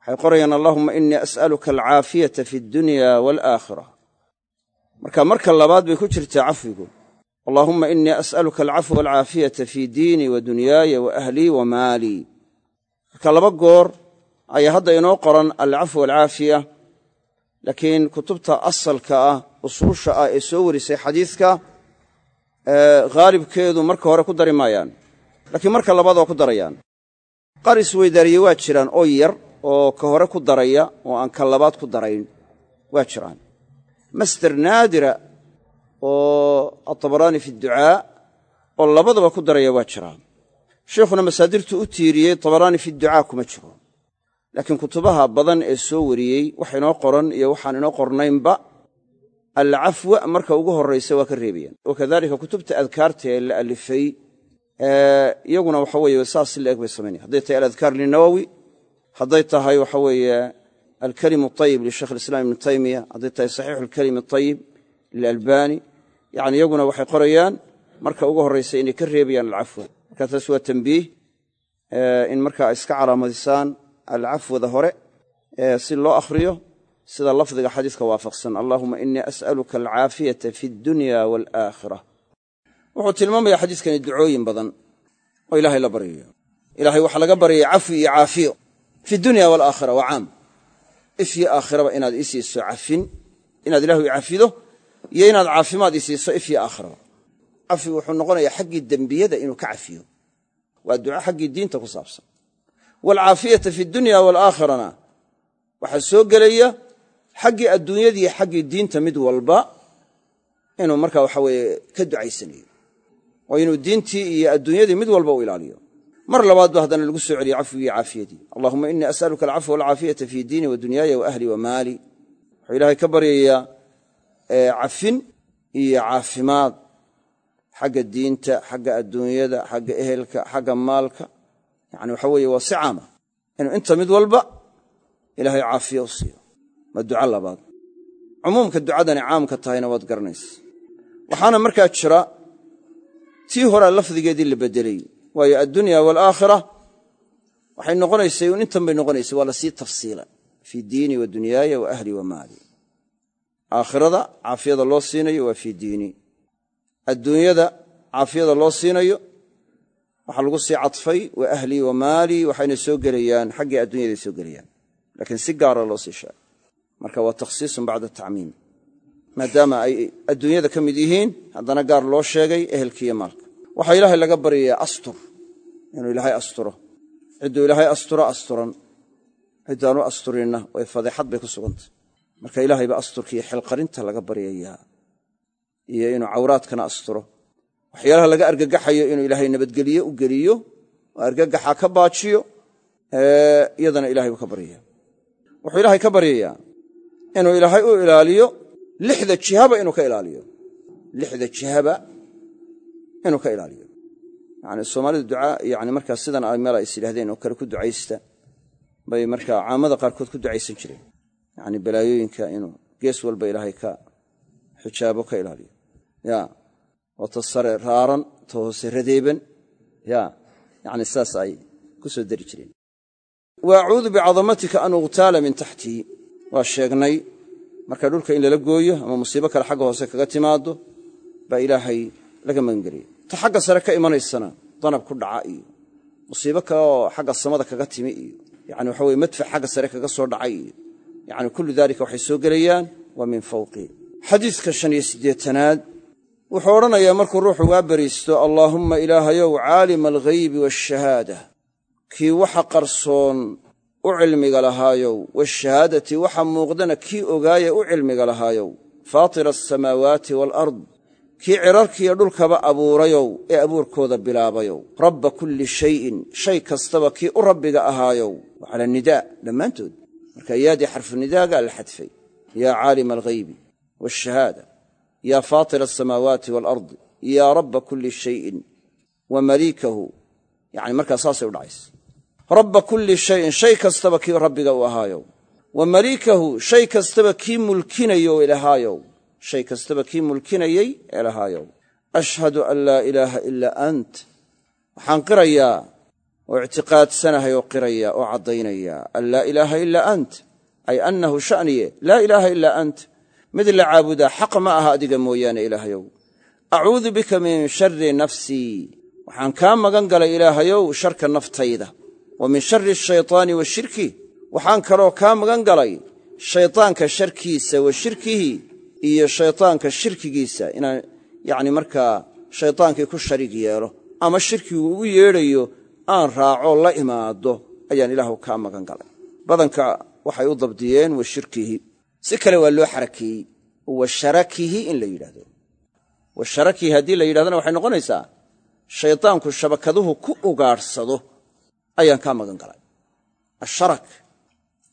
Waxay qorayaan allahuma inii as'aluka alcaafiyata fi dunya walaakhira marka marka labaad bay ku jirtaa cafwigu allahuma inii as'aluka alcafwa walcaafiyata fii diinii wa dunyaaya wa ahlii wa maalii marka laba goor ayaa hadda inoo qoran alcafwa walcaafiya laakiin kutubta asalka ah usuusha ah ee soo warisay xadiidka haalibkeedu marka hore ku dari maayaan laakiin marka labaad waa ku darayaan. Qaar isweydaariye waa jiraan oo yar oo ka hore ku daraya oo aan ka labaad ku darayn waa jiraan. Masder naadira oo atabaraani fi ducaa oo labadaba ku daraya waa jiraan. Sheikhuna masaadirtu u tiiriyey tabaraani fi ducaa kuma jiro. Laakiin kutubaha badan ee soo wariyey wax inoo qoran iyo waxaan inoo qornaynba alcafwa marka ugu horraysa waa ka reebayaan wakadalika kutubta adkaarta ee la alifay iyaguna waxa weeye saas laeg bay samaynaya hadday tahay aladkaar linawowi hadday tahay waxa weeye alkalimu ayib lisheikh alislaam ibnu taymiya hadday tahay saxiixu alkalimi ayib lilalbani yani iyaguna waxay qorayaan marka ugu horraysa inay ka reebayaan alcafwa marka taas waa tambiih in markaa iska calaamadisaan alcafwada hore si loo akhriyo sida lafdiga xadiiska waafaqsan allahuma inii as'aluka alcaafiyata fi dunya walaakhira wuxuu tilmaamaya xadiiskani ducooyin badan oo ilaahay la baryayo ilahay waxaa laga baryaya cafwi iyo caafiyo. Fi dunya walaakhira waa caam. Ifyo aakhiraba inaad iyo inaad caafimaad ii siiso ifyo aakhiraba cafwi wuxuu noqonayaa xaggii dembiyada inuu ka cafiyo. Waa duco xaggii diinta ku saabsan. Waalcaafiyata fi dunya walaakhirana waxaa soo gelaya xaggii adduunyadii xaggii diinta mid walba inuu marka waxa weeye ka ducaysanayo. Oo inuu diintii iyo adduunyadii mid walba u ilaaliyo. Mar labaad ba haddana lagu soo celiye cafwigii caafiyadii. Allahuma inii as'aluka alcafwa walcaafiyata fii diini wa dunyaaya wa ahli wa maali. Wuxuu ilaahay ka baryayaa cafin iyo caafimaad. Xagga diinta xagga adduunyada xagga ehelka xagga maalka. Yani waxa weeye waa si caama inuu inta mid walba ilaahay caafiya u siiyo. Waa duco labaad. Cumuumka ducadani caamka tahayna waad garanaysa waxaana markaa jira tii horaa lafdigeedii la beddelay. Waayo addunya waalaakhira waxay noqonaysay un intan bay noqonaysay waa la sii tafsiila. Fii diini wa dunyaaya wa ahli wa maali aakhirada caafiyada loo siinayo waa fii diini. Adduunyada caafiyada loo siinayo waxaa lagu sii cadfay wa ahlii wa maalii waxayna soo gelayaan xaggii adduunyaday soo gelayaan. Laakiin si gaara loo sii sheegay. Marka waa takhsiisun bacda tacmiim. Maadaama ay adduunyada ka mid yihiin haddana gaar loo sheegay ehelkiiyo maalka. Waxaa ilaahay laga baryayaa astur. Inuu ilaahay asturo. Cidduu ilaahay asturo asturan. Ciddaanu asturinna way fadeexad bay ku sugantay marka ilaahayba asturkiiyo xilqarinta laga baryayaa iyo inuu cawraadkana asturo. Waxyaalaha laga argagaxayo inuu ilaahay nabadgeliye u geliyo oo argagaxa ka baajiyo iyadana ilahay buu ka baryaya wuxuu ilaahay ka baryayaa inuu ilaahay u ilaaliyo lixda jihaba inuu ka ilaaliyo. Lixda jihaba inuu ka ilaaliyo. Yani soomaalida ducaa yani markaa sidan meel ay is yidhahdeen oo kale ku ducaysta bay markaa caamada qaarkood ku ducaysan jireen yani balaayooyinka inuu gees walba ilaahay ka xijaabo ka ilaaliyo. Ya oo sare raaran ta hoose radeeban. Ya yani saas ay ku soo dari jireen. Wa acuudu bicadamatika an ughtaala min taxtii waa sheegnay marka dhulka in lala gooyo ama musiibo kale xagga hoose kaga timaado baa ilaahay laga magangeliyey ta xagga sare ka imanaysana danab ku dhaca iyo musiibo kale oo xagga samada kaga timi iyo yani waxa weye madfac xagga sare kaga soo dhacay iyo yani kullu daalika waxay soo gelayaan waa min fawqi. Xadiiska shan iyo siddeetanaad wuxuu odhanayaa markuu ruuxu waa beriisto allaahumma ilaahayow caalima alghaybi waashahaada kii waxa qarsoon u cilmiga lahaayow waashahaadati waxa muuqdana kii ogaaya u cilmiga lahaayow. Faatira asamaawaati waalard kii cirarkiiyo dhulkaba abuurayow ee abuurkooda bilaabayow. Rabba kulli shayin shay kastaba kii u rabbiga ahaayow. Waa cala nidaa dhammaantood marka yaadii xarfunidaagaa la xadfay. Yaa caalima alghaybi waashahaada yaa faatira asamaawaati waalardi yaa rabba kulli shayin wa maliikahu yani markaa saasay u dhacaysa. Rabba kulli shayin shay kastaba kii rabbiga u ahaayow wa maliikahu shay kastaba kii mulkinayo ilahaayow shay kastaba kii mulkinayey ee lahaayow ashhadu an laa ilaaha ilaa ant. Waxaan qirayaa oo ictiqaadsanahay oo qirayaa oo caddaynayaa an laa ilaaha ilaa ant ay annahu sha'niye laa ilaaha ilaa ant mid la caabudaa xaq ma aha adiga mooyaane ilaahayow. Acuudu bika min shari nafsii waxaan kaa magan galay ilaahayow sharka naftayda wa min shari shaytaani wa shirkih waxaan kaloo kaa magan galay shaytaanka sharkiisa wa shirkihi iyo shaytaanka shirkigiisa. Inaan yacni markaa shaytaankii ku shariig yeelo ama shirkigu ugu yeedhayo aan raaco la imaado ayaan ilaahu kaa magan galay. Badanka waxay u dabdiyeen wa shirkihi. Si kale waa loo xarakeeyey wa sharakihi in la yidhahdo wa sharakihi haddii la yidhahdana waxay noqonaysaa shaytaanku shabakaduhu ku ugaadhsado ayaan kaa magan galay. Asharak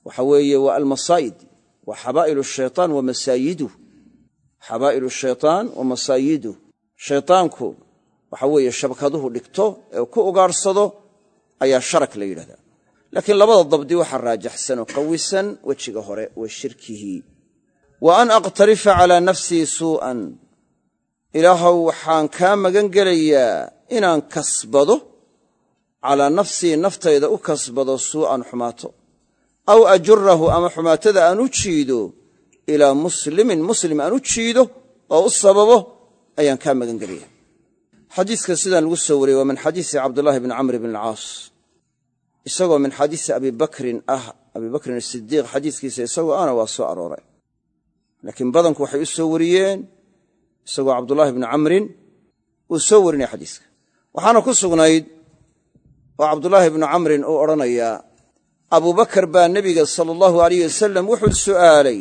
waxa weeye waa almasaa'id waa xabaa'ilu shaytaan wa masaayiduh xabaa'ilu shaytaan wa masaayiduh shaytaanku waxa weeye shabakaduhu dhigto ee ku ugaadhsado ayaa sharak la yidhahdaa. Laakiin labada dabdi waxaa raajaxsan oo qawisan wejiga hore wa shirkihi. Wa an aqtarifa calaa nafsii suu'an ilaahow waxaan kaa magan gelayaa inaan kasbado calaa nafsii naftayda u kasbado suu'an xumaato. Aw ajurahu ama xumaatada aan u jiido ilaa muslimin muslim aan u jiido oo u sababo ayaan kaa magan gelaya xadiiska sidaan lagu soo wariyey waa min xadiisi cabdulaahi bni camr bn alcaas. Isagoo min xadiisi abi bakrin ah abi bakrin asidiiq xadiiskiisa isagoo ana waa soo arooray. Laakiin badanku waxay u soo wariyeen isagoo cabdulaahi bni camrin uu soo warinaya xadiiska. Waxaana ku sugnayd oo cabdulaahi bnu camrin uu odhanayaa abubakar baa nebiga sala allahu alayh wasalam wuxuu su'aalay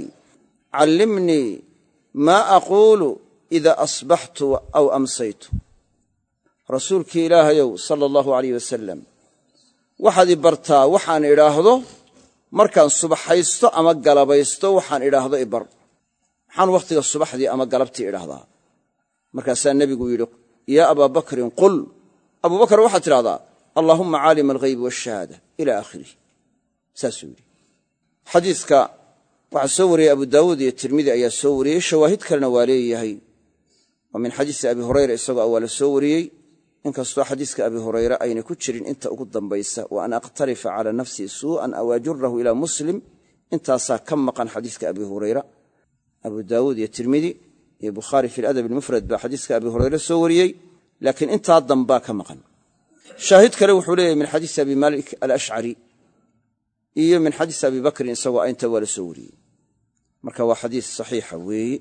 callimnii maa aquulu ida asbaxtu aw amsaytu rasuulkii ilaahayow sala allahu alayh wasalam waxaad i bartaa waxaan idhaahdo markaan subaxaysto ama galabaysto waxaan idhaahdo i maxaan wakhtiga subaxdii ama galabtii idhaahdaa? Markaasaa nebigu yidhi yaa abaa bakrin qul abubakar waxaad tidhahdaa allaahumma caalima alghaybi waashahaada ila aakhirih saasuu yidhi. Xadiiska waxaa soo wariyey abu daawuud iyo tirmidi ayaa soo wariyey. Shawaahid kalena waa leeyahay. Oo min xadiisi abi hurayra isagoo ah waa la soo wariyey inkastoo xadiiska abi hurayre aynay ku jirin inta ugu dambaysa wa an aqtarifa calaa nafsii suu'an aw ajurahu ilaa muslim intaasaa ka maqan xadiiska abi hurayra. Abu daawuud iyo tirmidi iyo bukhaari fi ladab almufrad baa xadiiska abi hurayre soo wariyey laakiin intaa dambaa ka maqan. Shaahid kale wuxuu leeyahy min xadiisi abi malik alashcari iyo min xadiisi abi bakrin isagoo aynta waa la soo wariyey. Marka waa xadiis saxiixa weeye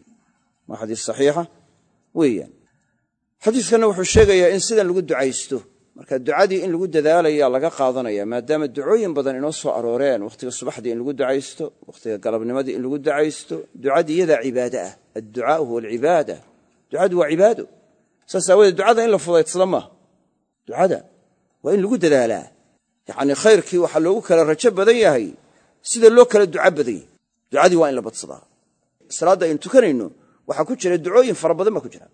waa xadiis saxiixa weeyaan xadiiskanna wuxuu sheegayaa in sidan lagu ducaysto. Marka ducadii in lagu dadaalaya laga qaadanaya maadaama ducooyin badan inoo soo arooreen wakhtiga subaxdii in lagu ducaysto wakhtiga galabnimadii in lagu ducaysto ducadii iyadaa cibaade ah. Adducaau huwa alcibaada. Ducadu waa cibaado. Saas aawoodee ducada in la fudaydsada maaha ducada waa in lagu dadaalaa. Yacnii khayrkii waxaa loogu kala rajo badan yahay sida loo kala duca badanyay ducadii waa in la badsadaa. Salaadda aynu tukanayno waxaa ku jira ducooyin fara badan baa ku jira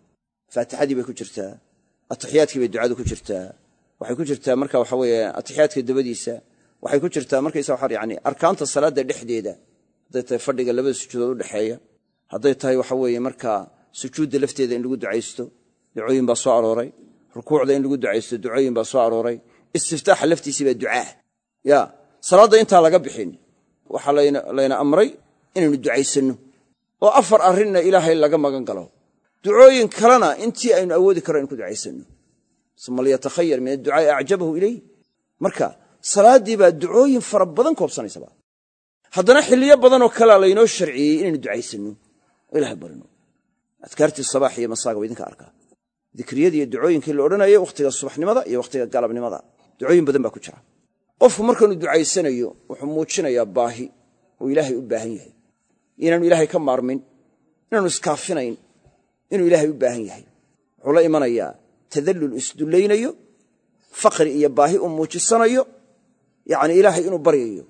faatixadii bay ku jirtaa atixiyaadkii bay ducadu ku jirtaa. Waxay ku jirtaa marka waxa weeye atixiyaadka dabadiisa waxay ku jirtaa markaysa waxa yani arkaanta salaadda dhexdeeda hadday tahay fadhiga labada sujuudood udhexeeya hadday tahay waxa weeye markaa sujuudda lafteeda in lagu ducaysto ducooyin baa soo arooray rukuucda in lagu ducaysto ducooyin baa soo arooray istiftaaxa laftiisii baa ducaah ya salaadda intaa laga bixin waxaa layna amray inaynu ducaysanno. Oo afar arrinna ilaahay laga magan galo ducooyin kalena intii aynu awoodi karo aynu ku ducaysanno. Uma liyatakhayar min adducaa'i acjabahu ileyh marka salaaddii baa ducooyin fara badan koobsanaysaba haddana xilliyo badanoo kalea laynoo sharciyey inaynu ducaysanno. Oo ilahay barino adkaartii sabaax iyo masaaga waa idinka arkaa. Dikriyadii iyo ducooyinkii la odhanayay wakhtiga subaxnimada iyo wakhtiga galabnimada. Ducooyin badan baa ku jira. Qofku markaanu ducaysanayo wuxuu muujinayaa baahi uu ilaahay u baahan yahay. Inaanu ilaahay ka maarmin inaanu iskaafinayn inuu ilaahay u baahan yahay. Wuxuu la imanayaa tadallul isdullaynayo faqri iyo baahi uu muujisanayo yacni ilaahay inuu baryayo.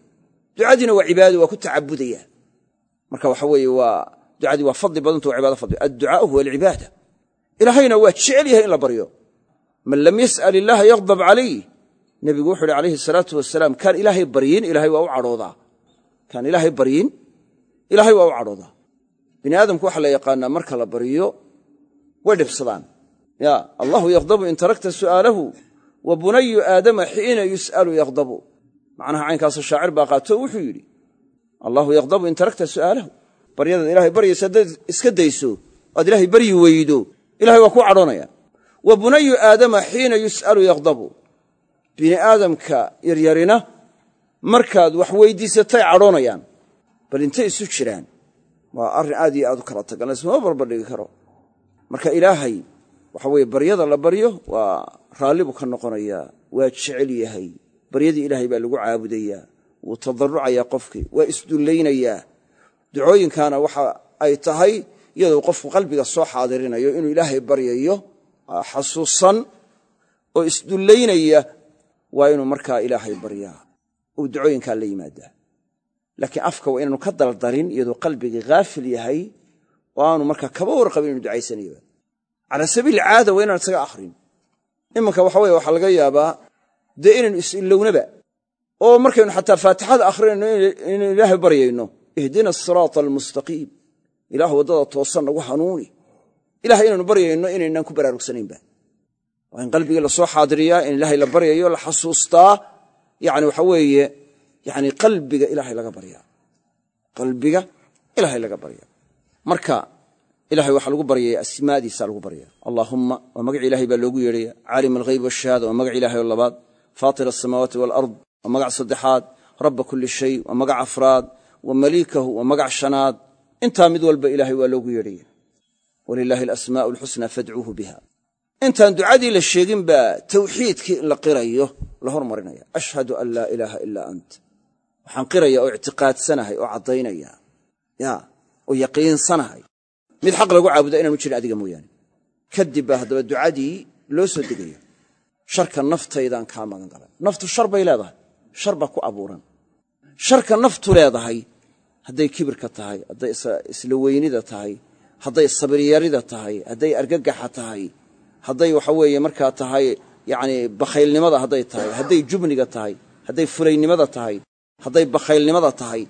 Ducadiina waa cibaado waa ku tacabudaya. Marka waxa weeye waa ducadii waa fadli badanta waa cibaado fadli. Adducaau huwa alcibaada. Ilaahayna waa jecel yahay in la baryo. Man lam yas'al illaaha yaqdab calayh nebigu wuxu uhi calayhi salaatu wasalaam kaan ilaahay baryin ilaahay waa u cadhoodaa. Kaan ilaahay baryin ilaahay waa u cadhoodaa. Bini aadamku waxaa la yaqaanaa marka la baryo way dhibsadaan. Ya allahu yaqdabu in tarakta su'aalahu wa bunayu aadama xiina yus'alu yaqdabu. Macnaha caynkaasoo shaacir baa qaato wuxuu yidhi allahu yaqdabu in tarakta su'aalahu. Baryadaad ilahay baryaysa haddaad iska dayso oad ilaahay baryi weydo ilahay waa kuu cadhoonaya. Wa bunayu aadama xiina yus'alu yaqdabu. Bini aadamka yaryarina markaad wax weydiisatay cadhoonayaan bal intay isu jiraan waa arrin aad iyo aad u kala tagan barbardhigi karo marka ilaahay waxa weeye baryada la baryo waa raalli buu ka noqonayaa waa jecel yahay. Baryadii ilaahay baa lagu caabudayaa wuu tadarrucayaa qofkii waa isdullaynayaa ducooyinkaana waxa ay tahay iyadoo qofku qalbiga soo xaadirinayo inuu ilaahay baryayo xasuusan oo isdullaynaya waa inuu markaa ilaahay baryaa. Uu ducooyinkaa la yimaadaa. Laakiin afka waa inaanu ka daldalin iyadoo qalbigii haafil yahay oo aanu markaa kaba warqabin inu ducaysanayo calaa sabiili caada waa inaan isaga akhrin. Iminka waxa weye waxaa laga yaabaa dee inaynu is-ilownaba oo markaynu xataa faatixada akhrinayno inaynu ilaahay baryayno. Ihdina asiraata almustaqiim. Ilaah waddada toosan nagu hanuuni. Ilahay inaynu baryayno inaynaan ku baraarugsanaynba. Waa in qalbigii la soo xaadiriyaa in ilaahay la baryayo la xasuustaa. Yani waxa weeye yani qalbiga ilaahay laga baryaa. Qalbiga ilaahay laga baryaa marka ilahay waxaa lagu baryaya asmaadiisa lagu baryaya. Allaahumma waa magac ilahay baa loogu yeedhaya. Caalim alghayb washahaada waa magac ilahay oo labaad. Faatir asamaawaati walard waa magac saddexaad. Rabba kulli shay waa magac afraad. Wa maliikahu waa magac shanaad. Intaa mid walba ilaahay waa loogu yeedhaya. Walilaahi alasmaa'u alxusnaa fadcuuhu biha intaan ducadii la sheegin baa tawxiidkii in la qirayo la hormarinaya. Ashhadu an laa ilaaha ilaa ant. Waxaan qiraya oo ictiqaadsanahay oo caddaynaya. Ya oo yaqiinsanahay mid xaq lagu caabuda inaanu jirin adiga mooyaane. Kadib baa haddaba ducadii loo soo degaya sharka naftaydaan kaa magan galay. Naftu shar bay leedahay. Shar baa ku abuuran. Sharka naftu leedahay hadday kibirka tahay hadday isla weynida tahay hadday sabiryarida tahay hadday argagaxa tahay hadday waxa weeye markaa tahay yacni bakhaylnimada hadday tahay hadday jubniga tahay hadday fulaynimada tahay hadday bakhaylnimada tahay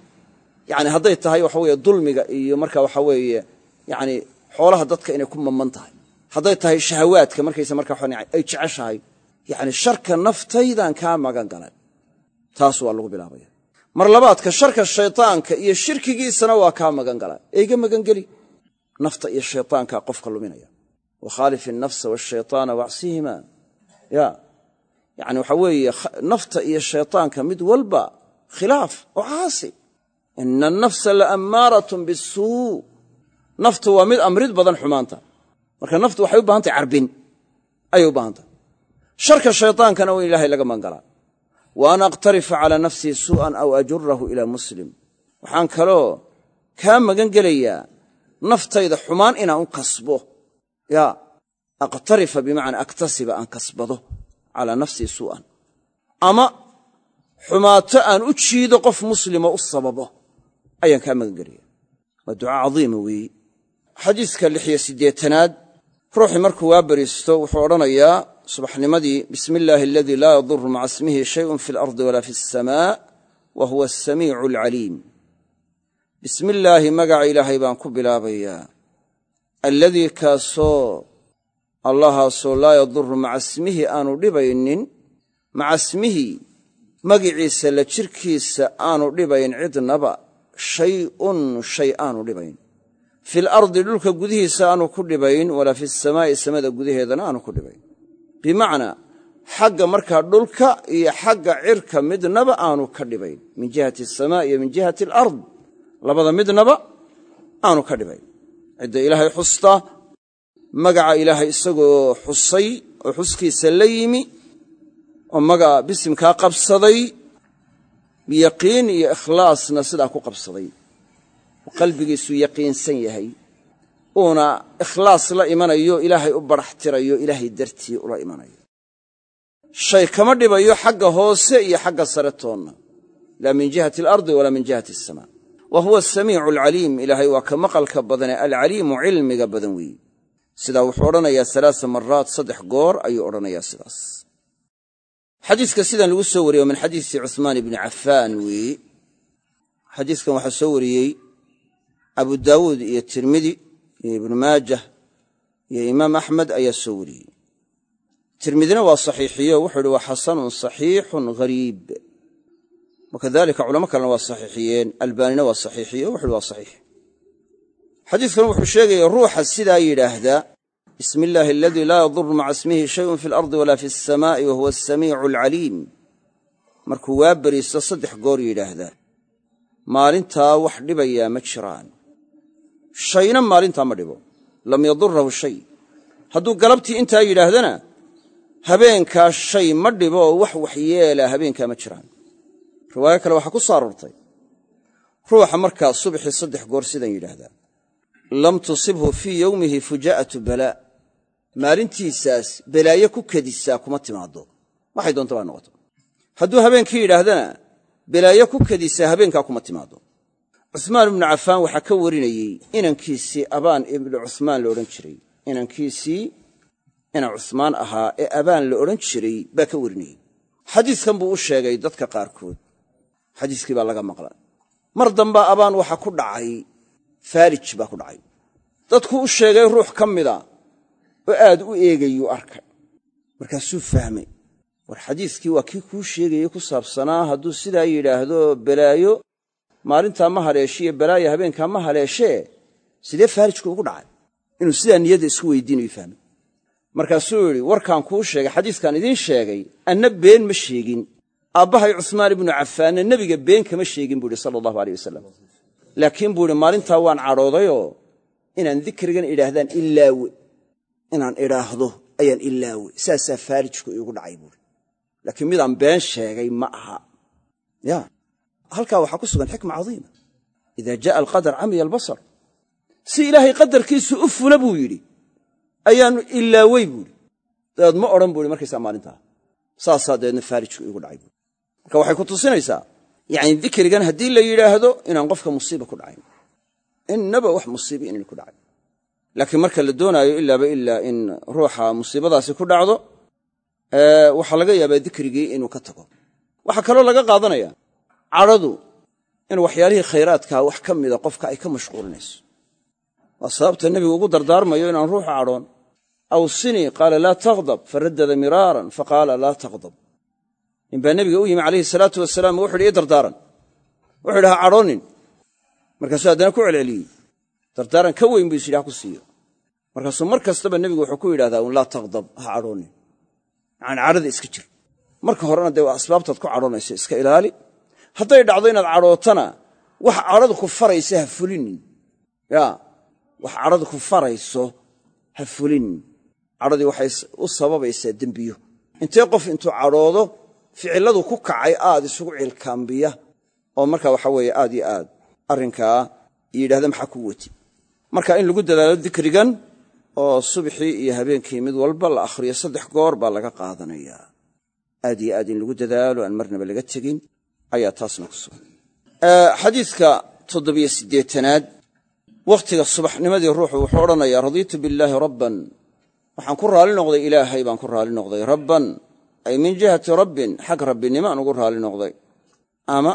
yani hadday tahay waxa weeye dulmiga iyo marka waxa weeye yani xoolaha dadka inay ku mamman tahay. Hadday tahay shahawaadka markaysa marka ay jeceshahay yani sharka naftaydan kaa magan galan taas waa lagu bilaabaya. Mar labaadka sharka shaytaanka iyo shirkigiisana waa kaa magan galaan eyga magangeli nafta iyo shaytaankaa qofka luminaya. Wakhaalif innafsa waashaytaana wacsihima ya. Yani waxa weeye nafta iyo shaytaanka mid walba khilaaf oo ina annafsa la ammaaratun bisuu naftu waa mid amrid badan xumaanta. Marka naftu waxay u baahan tahay carbin. Ayay u baahan tahay sharka shaytaankana waa in ilahay laga magangalaa wa an aqtarifa calaa nafsii suu'an aw ajurahu ilaa muslim. Waxaan kaloo kaa magan gelayaa naftayda xumaan inaan u kasbo. Ya aqtarifa bimacnaa aktasiba aan kasbado calaa nafsii suu'an ama xumaato aan u jiido qof muslimo u sababo ayaan kaa magan gelaya waa ducaa cadiima weeyi. Xadiiska lixiyo siddeetanaad ruuxii markuu waa beriisto wuxuu odhanayaa subaxnimadii bismi illaahi aladii laa yaduru maca ismihi shayun fi alardi walaa fi asamaa wa huwa asamiicu alcaliim bismi illaahi magaca ilaahay baan ku bilaabayaa. Alladii kaasoo allahaasoo laa yaduru maca ismihi aanu dhibaynin maca ismihi magiciisa la jirkiisa aanu dhibayn cidnaba shayun shay aanu dhibayn. Fil ardi dhulka gudihiisa aanu ku dhibayn walaa fi samaa'i samada gudaheedana aanu ku dhibayn. Bimacnaa xagga markaa dhulka iyo xagga cirka midnaba aanu ka dhibayn. Min jihati asamaa iyo min jihati alard. Labada midnaba aanu ka dhibayn. Cidda ilaahay xustaa magaca ilaahay isagoo xusay oo xuskiisa la yimi oo magaca bisimkaa qabsaday biyaqiin iyo ikhlaasna sidaa ku qabsaday. Qalbigiisu yaqiinsan yahay. Uuna ikhlaas la imanayo ilaahay u baraxtirayo ilaahay dartii ula imanayo. Shay kama dhibayo xagga hoose iyo xagga sare toonna. Laa min jihati alardi walaa min jihati asamaa wa huwa asamiicu alcaliim ilaahay waa ka maqalka badane alcaliimu cilmiga badan weeye sidaa wuxuu odhanayaa alaaa maraat saddex goor ayuu odhanayaa sidaas xadiiska sidan lagu soo wariyey min xadiisi cuhmaan ibni cafaan weeye xadiiskan waxaa soo wariyey abu daawuud iyo tirmidi iyo ibnu maajah iyo imaam axmed ayaa soo wariyey. Tirmidina waa saxiixiyo wuxuu ihi waa xasanun saxiixun hariib wakadalika culamo kalena waa saxiixiyeen albaanina waa saxiixiyo wuxu uhi waa saxiix. Xadiiskan wuxuu sheegaya ruuxa sidaa yidhaahdaa bismi illaahi aladii laa yaduru maca ismihi shayun fi alardi walaa fi alsamaa'i wa huwa asamiicu alcaliim markuu waa beriisto saddex goor yidhaahdaa. Maalintaa wax dhibayaa ma jiraan. Shayna maalintaa ma dhibo. Lam yadurahu shay. Hadduu galabtii intaa yidhaahdana habeenkaa shay ma dhibo oo wax waxyeela habeenkaa ma jiraan. Riwaayo kale waxaa ku soo aroortay. Ruuxa markaa subxii saddex goor sidan yidhaahdaa. Lam maalintiisaas balaayo ku kedisaa kuma timaaddo. Waxay doonta baa noqoto. Hadduu habeenkii yidhaahdana balaayo ku kedisaa habeenkaa kuma timaaddo. Cuhmaan ibnu cafaan waxaa ka warinayey inankiisii abaan ibnu cuhmaan la odhan jiray. Inankiisii inan cuhmaan ahaa ee abaan la odhan jiray baa ka warinayey. Xadiiskan buu u sheegay dadka qaarkood. Xadiiskii baa laga maqla mar damba abaan waxa ku dhacay faalij baa ku dhacay. Dadkuu u sheegay ruux ka mida oo aad u eegayuu arkay. Markaasuu fahmay. War xadiiskii waa kii kuu sheegayey ku saabsanaa hadduu sidaa yidhaahdo balaayo maalintaa ma haleeshiyo balaayo habeenkaa ma haleeshee sidee faalijku ugu dhacay? Inuu sidaa niyadda isku weydiinayu fahmay. Markaasuu yidhi warkaan kuu sheegay xadiiskaan idiin sheegay anna been ma sheegin. Aabbahay cuhmaan ibnu cafaanna nebiga been kama sheegin buu yidhi sala allahu aleyh wasalam laakiin buu idhi maalintaa waan cadhoodayoo inaan dikrigan idhaahdaan ilaawe inaan idhaahdo ayaan ilaawe saasaa faalijku iigu dhacay buui laakiin midaan been sheegay ma aha. Ya. Halkaa waxaa ku sugan xikma cadiima. Ida ja'a alqadar camiya albasar. Si ilaahay qadarkiisu u fula buu yidhi ayaanu ilaawey buuhi dabeed ma odhan buuhi markaysaa maalintaa. Saasaa dabeedna faalijku iigu dhacay buui marka waxay ku tusinaysaa yacni dikrigan haddii la yidhaahdo inaan qofka musiiba ku dhacayn innaba wax musiiba inayn ku dhacay laakiin marka la doonaayo ilaaba ilaa in ruuxa musiibadaasi ku dhacdo waxaa laga yaabaa dikrigii inuu ka tago. Waxaa kaloo laga qaadanaya cadhadu in waxyaalihii khayraadkaa wax ka mida qofka ay ka mashquulinayso. Waa sababta nebigu ugu dardaarmayo inaan ruuxu cadhoon. Awsinii qaala laa taghdab. Faraddada miraaran faqaala laa taghdab. Ninbaa nebiga u yimi calayhi salaatu wasalaam wuxu uhi ii dardaaran wuxuu yidhi ha cadhoonin. Markaasuu haddana ku celceliyey dardaaran ka weyn buu is ku siiyo. Markaasuu mar kastaba nebigu wuxuu ku yidhahdaa un laa taghdab ha cadhoonin. Yacani cadhada iska jir. Marka horena dee asbaabtaad ku cadhoonayso iska ilaali. Hadday dhacdo inaad cadhootana wax cadhadu ku faraysa ha fulinin. Ya wax cadhadu ku farayso ha fulinin. Cadhadii waxay u sababaysaa dembiyo. Intee qof intuu cadhoodo ficilladu ku kacay aad isugu cilkaambiya oo marka waxa weeye aad iyo aad arrinkaa yidhahda maxaa ku weti marka in lagu dadaalo dikrigan oo subxii iyo habeenkii mid walba la akhriyo saddex goor baa laga qaadanayaa aad iyo aad in lagu dadaalo aan marnaba laga tegin ayaa taasna ku sugan. Xadiidka toddobiyo siddeetanaad wakhtiga subaxnimadii ruuxu wuxuu odhanayaa radiitu billaahi rabban. Waxaan ku raalli noqday ilaahay baan ku raalli noqday rabban. Ay min jihati rabbin xag rabbinimaan ugu raalli noqday. Ama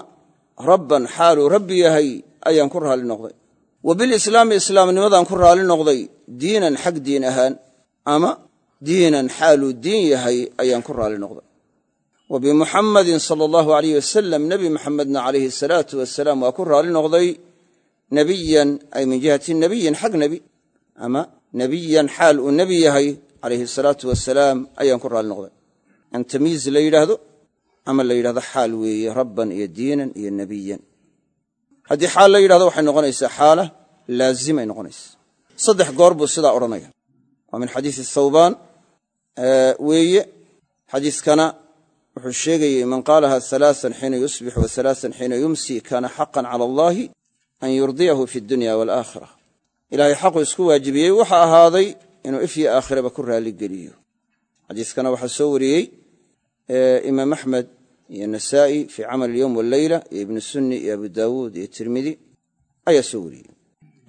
rabban xaaluu rabbi yahay ayaan ku raalli noqday wa bilislaami islaamnimadaan ku raalli noqday diinan xag diin ahaan ama diinan xaaluu diin yahay ayaan ku raalli noqday. Wa bimuxammadin sala allahu alayh wasalam nebi muxamedna calayhi asalaatu wasalaam waa ku raalli noqday nebiyan ay min jihati nebiyin xag nebi ama nebiyan xaal uu nebi yahay calayhi asalaatu wasalaam ayaan ku raalli noqday. An la yidhaahdo ama la yidhahdo xaal weeye rabban iyo diinan iyo nebiyan haddii xaal la yidhahdo waxay noqonaysaa xaala laazimay noqonaysaa saddex goor buu sidaa odhanaya. Waa min xadiisi thawbaan weeye. Xadiiskana wuxuu sheegayey man qaalaha alaaan xiina yusbix wa xiina yumsi kaana xaqan cala allaahi an yurdiyahu fi dunya walaakhira ilaahay xaqu isku waajibiyey. Waxa ahaaday inuu ifyo aakhiraba ku raalligeliyo xadiiskana waxaa soo wariyey imaam axmed iyo nasaa'i fii camal alyowm walleyla iyo ibnu sunni iyo abu daawuud iyo tirmidi ayaa soo wariyey.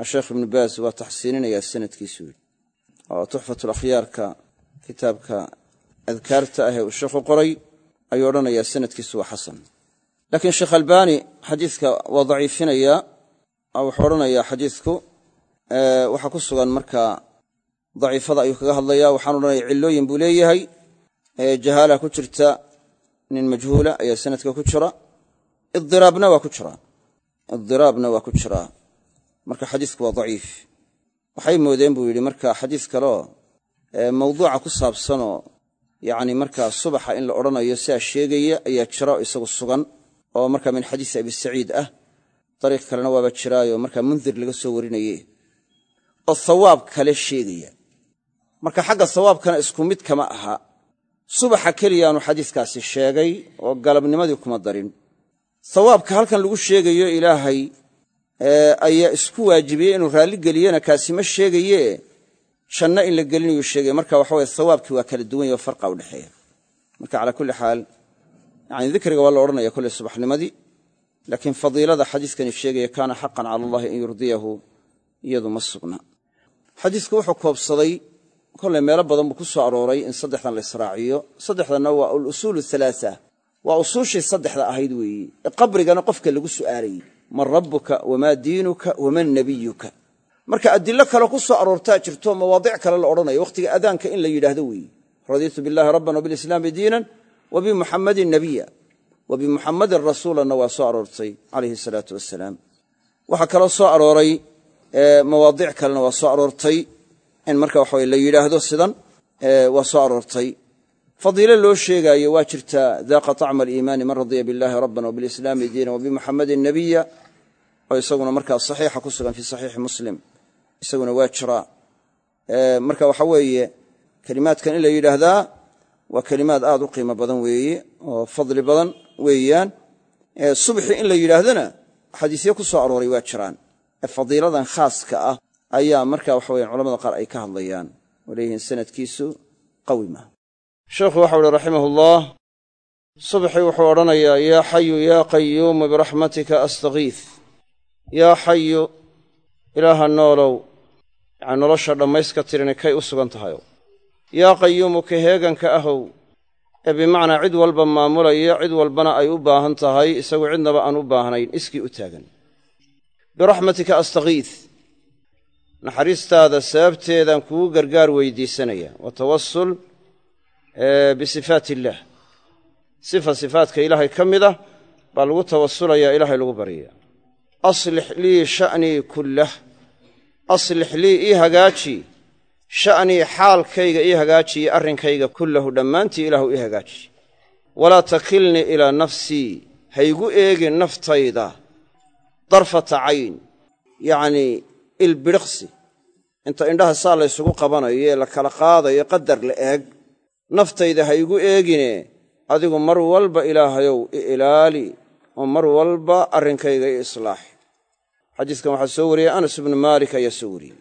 Asheekh ibnu baas waa taxsiininayaa sanadkiisu yidhi oo tuxfat alakhyaarka kitaabka adkaarta ah ee uu sheekhu qoray ayuu odhanayaa sanadkiisu waa xasan. Laakiin sheekh albaani xadiidka waa daciifinayaa oo wuxuu odhanayaa xadiidku waxaa ku sugan markaa daciifada ayuu kaga hadlayaa. Waxaan odhanaya cillooyin buu leeyahay jahaala ku jirta nin majhuula ayaa sanadka ku jira. Idiraabna waa ku jira. Idiraabna waa ku jiraa marka xadiisku waa daciif. Waxay moodeen buu yidhi marka xadiis kaleoo mawduuca ku saabsanoo yacni markaa subaxa in la odhanayo sidaa sheegaya ayaa jira oo isagu sugan oo marka min xadiisi abi saciid ah dariiq kalena waaba jiraayo markaa mundir laga soo warinaye oo sawaab kale sheegaya. Marka xagga sawaabkana isku mid kama aha subaxa keliyaanu xadiiskaasi sheegay oo galabnimadii kuma darin. Sawaabka halkan lagu sheegayo ilaahay ayaa isku waajibiyey inuu raalli geliyena kaasi ma sheegaye janno in la gelinayuu sheegay. Marka waxa weye sawaabkii waa kala duwan yaho farqa udhexeeya marka calaa kulli xaal yani dikriga waa la odhanaya kolley subaxnimadii laakiin fadiilada xadiiskani sheegaya kaana xaqan cala allahi an yurdiyahu iyadu ma sugna. Xadiisku wuxuu koobsaday kolley meelo badan buu ku soo arooray in saddexdan la israaciyo. Saddexdanna waa alusuul alaaa waa usuushii saddexda ahayd weeye ee qabrigana qofka lagu su'aalayey man rabbuka wamaa diinuka waman nabiyuka? Marka adilo kale ku soo aroortaa jirto mawaadic kale la odhanayo wakhtiga adaanka in la yidhaahdo weeye radiitu billahi rabban wbilislaami diinan wa bimuxammadin nabiya wa bimuxammadin rasuulanna waa soo aroortay calayhi salaatu wasalaam waxaa kaloo soo arooray mawaadic kalena waa soo aroortay in marka waxawe la yidhaahdo sidan waa soo aroortay. Fadiilo loo sheegaayo waa jirtaa daaqa طacma aliimaani man radiya billahi rabban wbilislaami diinan wabimuxammadin nabiya oo isaguna markaa saxiixa ku sugan fii saxiixi muslim. Isaguna waa jiraa marka waxa weeye kelimaadkan in la yidhaahdaa waa kelimaad aad u qiimo badan weeye oo fadli badan weeyaan. Subxi in la yidhaahdana xadiisyo ku soo arooray waa jiraan fadiiladan khaaska ah ayaa marka waxa weye culamada qaar ay ka hadlayaan oo leeyihiin sanadkiisu qawi sheekhu waxau uhi raximah ullah subxi wuxuu odhanayaa yaa xayu yaa qayuumu biraxmatika astakiif yaa xayu ilaaha noolow yacni nolosha dhammayska tirini kay u sugan tahayow yaa qayuumu ka heeganka ahow ee bimacnaa cid walba maamulaya cid walbana ay u baahan tahay isagu cidnaba aan u baahnayn iskii u taagan. Biraxmatika astakiif naxariistaada sababteedaan kugu gargaar weydiisanaya. Wa tawasul bisifaat illaah sifa sifaatka ilaahay ka mid ah baa lagu tawasulayaa ilaahay lagu baryaya aslix lii sha'nii kullah. Aslix lii ii hagaaji. Sha'nii xaalkayga ii hagaajiyo arrinkayga kullahu dhammaantii ilaahu ii hagaaji. Walaa takilnii ilaa nafsii. Haygu eegin naftayda. Darfata cayn. Yacnii ilbidhiqsi inta indhaha saa laysugu qabanayo ee la kala qaadayo qadar la eeg naftayda ha igu eegine. Adigu mar walba ilaahayow i ilaali oo mar walba arrinkayga i islaax. Xadiiskan waxaa soo wariyey anas ibnu maalik ayaa soo wariyey.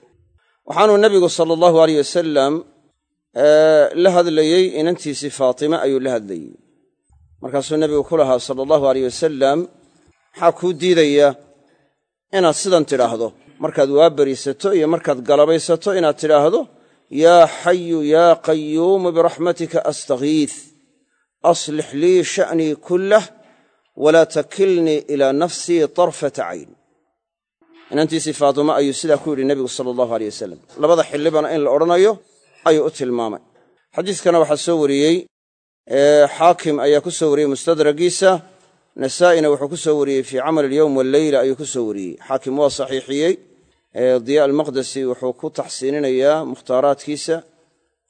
Waxaanuu nebigu sala allahu aleyh wasalam la hadlayey inantiisii faatime ayuu la hadlayey markaasuu nebigu ku lahaa sala allahu aleyh wasalam maxaa kuu diidaya inaad sidan tidhaahdo markaad waa beriisato iyo markaad galabaysato inaad tidhaahdo yaa xayu yaa qayuumu biraxmatika astakiif aslix lii sha'nii kullah walaa takilnii ilaa nafsii tarfata cayn inantiisii faatuma ayuu sidaa ku yidhi nebigu sala allahu aleyh wasalam labada xillibana in la odhanayo ayuu u tilmaamay. Xadiiskana waxaa soo wariyey xaakim ayaa ku soo wariyey mustadragiisa nasaa'ina wuxuu ku soo wariyey fii camal alyowm walleyla ayuu ku soo wariyey. Xaakim waa saxiixiyey diya almaqdesi wuxuu ku taxsiininayaa mukhtaaraadkiisa